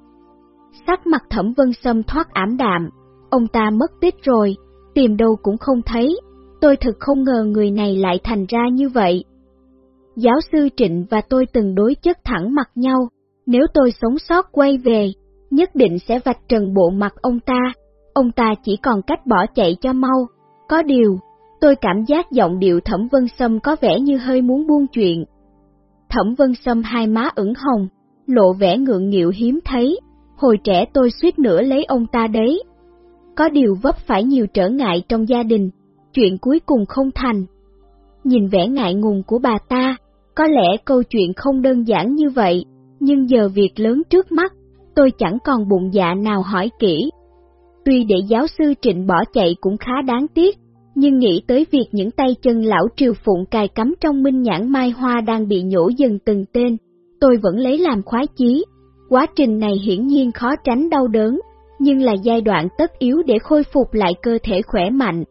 Sắc mặt thẩm vân sâm thoát ảm đạm, ông ta mất tích rồi, tìm đâu cũng không thấy, tôi thật không ngờ người này lại thành ra như vậy. Giáo sư Trịnh và tôi từng đối chất thẳng mặt nhau, nếu tôi sống sót quay về, nhất định sẽ vạch trần bộ mặt ông ta, ông ta chỉ còn cách bỏ chạy cho mau. Có điều, tôi cảm giác giọng điệu Thẩm Vân Sâm có vẻ như hơi muốn buông chuyện. Thẩm Vân Sâm hai má ửng hồng, lộ vẻ ngượng nghịu hiếm thấy, hồi trẻ tôi suýt nữa lấy ông ta đấy. Có điều vấp phải nhiều trở ngại trong gia đình, chuyện cuối cùng không thành. Nhìn vẻ ngại ngùng của bà ta, có lẽ câu chuyện không đơn giản như vậy, nhưng giờ việc lớn trước mắt, tôi chẳng còn bụng dạ nào hỏi kỹ. Tuy để giáo sư Trịnh bỏ chạy cũng khá đáng tiếc, nhưng nghĩ tới việc những tay chân lão triều phụng cài cắm trong minh nhãn mai hoa đang bị nhổ dần từng tên, tôi vẫn lấy làm khoái chí. Quá trình này hiển nhiên khó tránh đau đớn, nhưng là giai đoạn tất yếu để khôi phục lại cơ thể khỏe mạnh.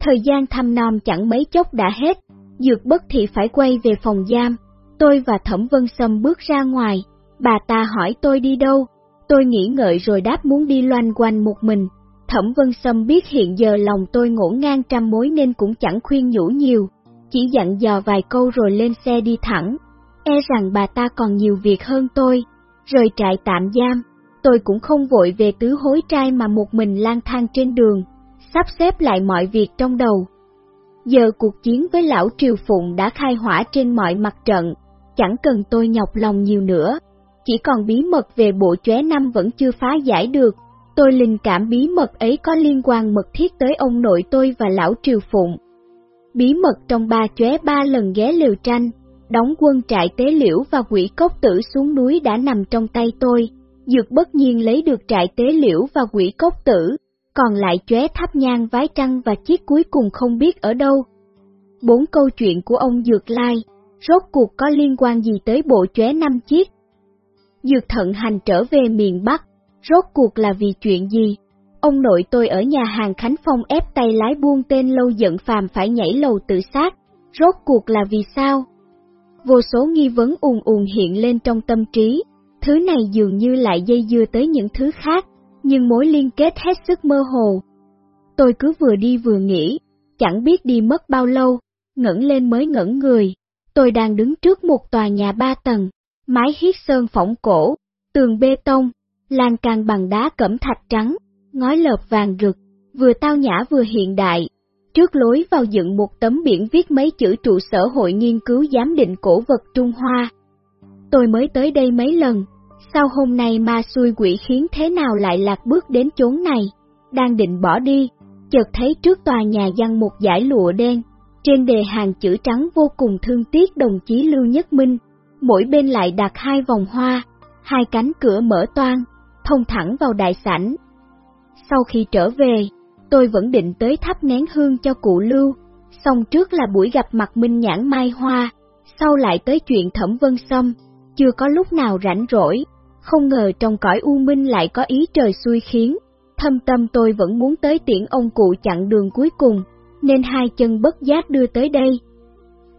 Thời gian thăm nom chẳng mấy chốc đã hết, dược bất thị phải quay về phòng giam, tôi và Thẩm Vân Sâm bước ra ngoài, bà ta hỏi tôi đi đâu, tôi nghĩ ngợi rồi đáp muốn đi loanh quanh một mình. Thẩm Vân Sâm biết hiện giờ lòng tôi ngổn ngang trăm mối nên cũng chẳng khuyên nhủ nhiều, chỉ dặn dò vài câu rồi lên xe đi thẳng. E rằng bà ta còn nhiều việc hơn tôi, rời trại tạm giam, tôi cũng không vội về tứ hối trai mà một mình lang thang trên đường, sắp xếp lại mọi việc trong đầu. Giờ cuộc chiến với lão Triều Phụng đã khai hỏa trên mọi mặt trận, chẳng cần tôi nhọc lòng nhiều nữa, chỉ còn bí mật về bộ chóe năm vẫn chưa phá giải được. Tôi linh cảm bí mật ấy có liên quan mật thiết tới ông nội tôi và lão Triều Phụng. Bí mật trong ba chóe ba lần ghé liều tranh, đóng quân trại tế liễu và quỷ cốc tử xuống núi đã nằm trong tay tôi. Dược bất nhiên lấy được trại tế liễu và quỷ cốc tử, còn lại chóe tháp nhang vái trăng và chiếc cuối cùng không biết ở đâu. Bốn câu chuyện của ông Dược Lai, rốt cuộc có liên quan gì tới bộ chóe năm chiếc? Dược thận hành trở về miền Bắc, rốt cuộc là vì chuyện gì? Ông nội tôi ở nhà hàng Khánh Phong ép tay lái buông tên lâu giận phàm phải nhảy lầu tự sát, rốt cuộc là vì sao? Vô số nghi vấn ùn ùn hiện lên trong tâm trí, thứ này dường như lại dây dưa tới những thứ khác, nhưng mối liên kết hết sức mơ hồ. Tôi cứ vừa đi vừa nghĩ, chẳng biết đi mất bao lâu, ngẩng lên mới ngẩn người. Tôi đang đứng trước một tòa nhà ba tầng, mái hiết sơn phỏng cổ, tường bê tông, lan can bằng đá cẩm thạch trắng, ngói lợp vàng rực, vừa tao nhã vừa hiện đại. Trước lối vào dựng một tấm biển viết mấy chữ trụ sở hội nghiên cứu giám định cổ vật Trung Hoa. Tôi mới tới đây mấy lần, sao hôm nay ma xui quỷ khiến thế nào lại lạc bước đến chốn này? Đang định bỏ đi, chợt thấy trước tòa nhà dăng một dải lụa đen, trên đề hàng chữ trắng vô cùng thương tiếc đồng chí Lưu Nhất Minh, mỗi bên lại đặt hai vòng hoa, hai cánh cửa mở toang, thông thẳng vào đại sảnh. Sau khi trở về, tôi vẫn định tới thắp nén hương cho cụ Lưu, xong trước là buổi gặp mặt Minh Nhãn Mai Hoa, sau lại tới chuyện Thẩm Vân Sâm, chưa có lúc nào rảnh rỗi, không ngờ trong cõi u minh lại có ý trời xui khiến, thâm tâm tôi vẫn muốn tới tiễn ông cụ chặn đường cuối cùng, nên hai chân bất giác đưa tới đây.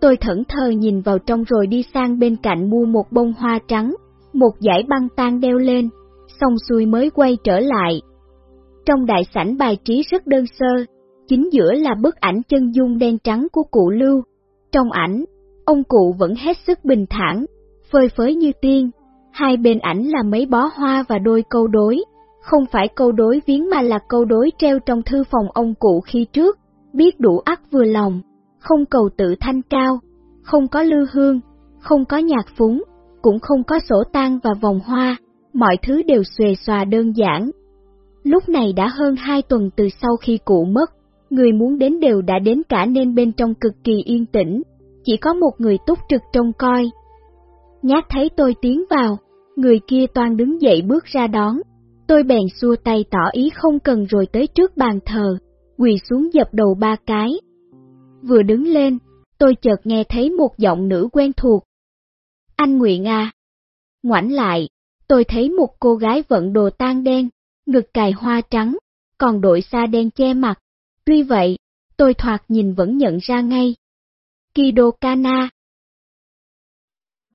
Tôi thẫn thờ nhìn vào trong rồi đi sang bên cạnh mua một bông hoa trắng, một dải băng tan đeo lên, xong xuôi mới quay trở lại. Trong đại sảnh bài trí rất đơn sơ, chính giữa là bức ảnh chân dung đen trắng của cụ Lưu. Trong ảnh, ông cụ vẫn hết sức bình thản, phơi phới như tiên. Hai bên ảnh là mấy bó hoa và đôi câu đối, không phải câu đối viếng mà là câu đối treo trong thư phòng ông cụ khi trước, biết đủ ắt vừa lòng không cầu tự thanh cao, không có lưu hương, không có nhạc phúng, cũng không có sổ tang và vòng hoa, mọi thứ đều xuề xòa đơn giản. Lúc này đã hơn hai tuần từ sau khi cụ mất, người muốn đến đều đã đến cả nên bên trong cực kỳ yên tĩnh, chỉ có một người túc trực trông coi. Nhát thấy tôi tiến vào, người kia toan đứng dậy bước ra đón, tôi bèn xua tay tỏ ý không cần rồi tới trước bàn thờ, quỳ xuống dập đầu ba cái. Vừa đứng lên, tôi chợt nghe thấy một giọng nữ quen thuộc. Anh Nguyện à! Ngoảnh lại, tôi thấy một cô gái vận đồ tan đen, ngực cài hoa trắng, còn đội xa đen che mặt. Tuy vậy, tôi thoạt nhìn vẫn nhận ra ngay. Kido Kana,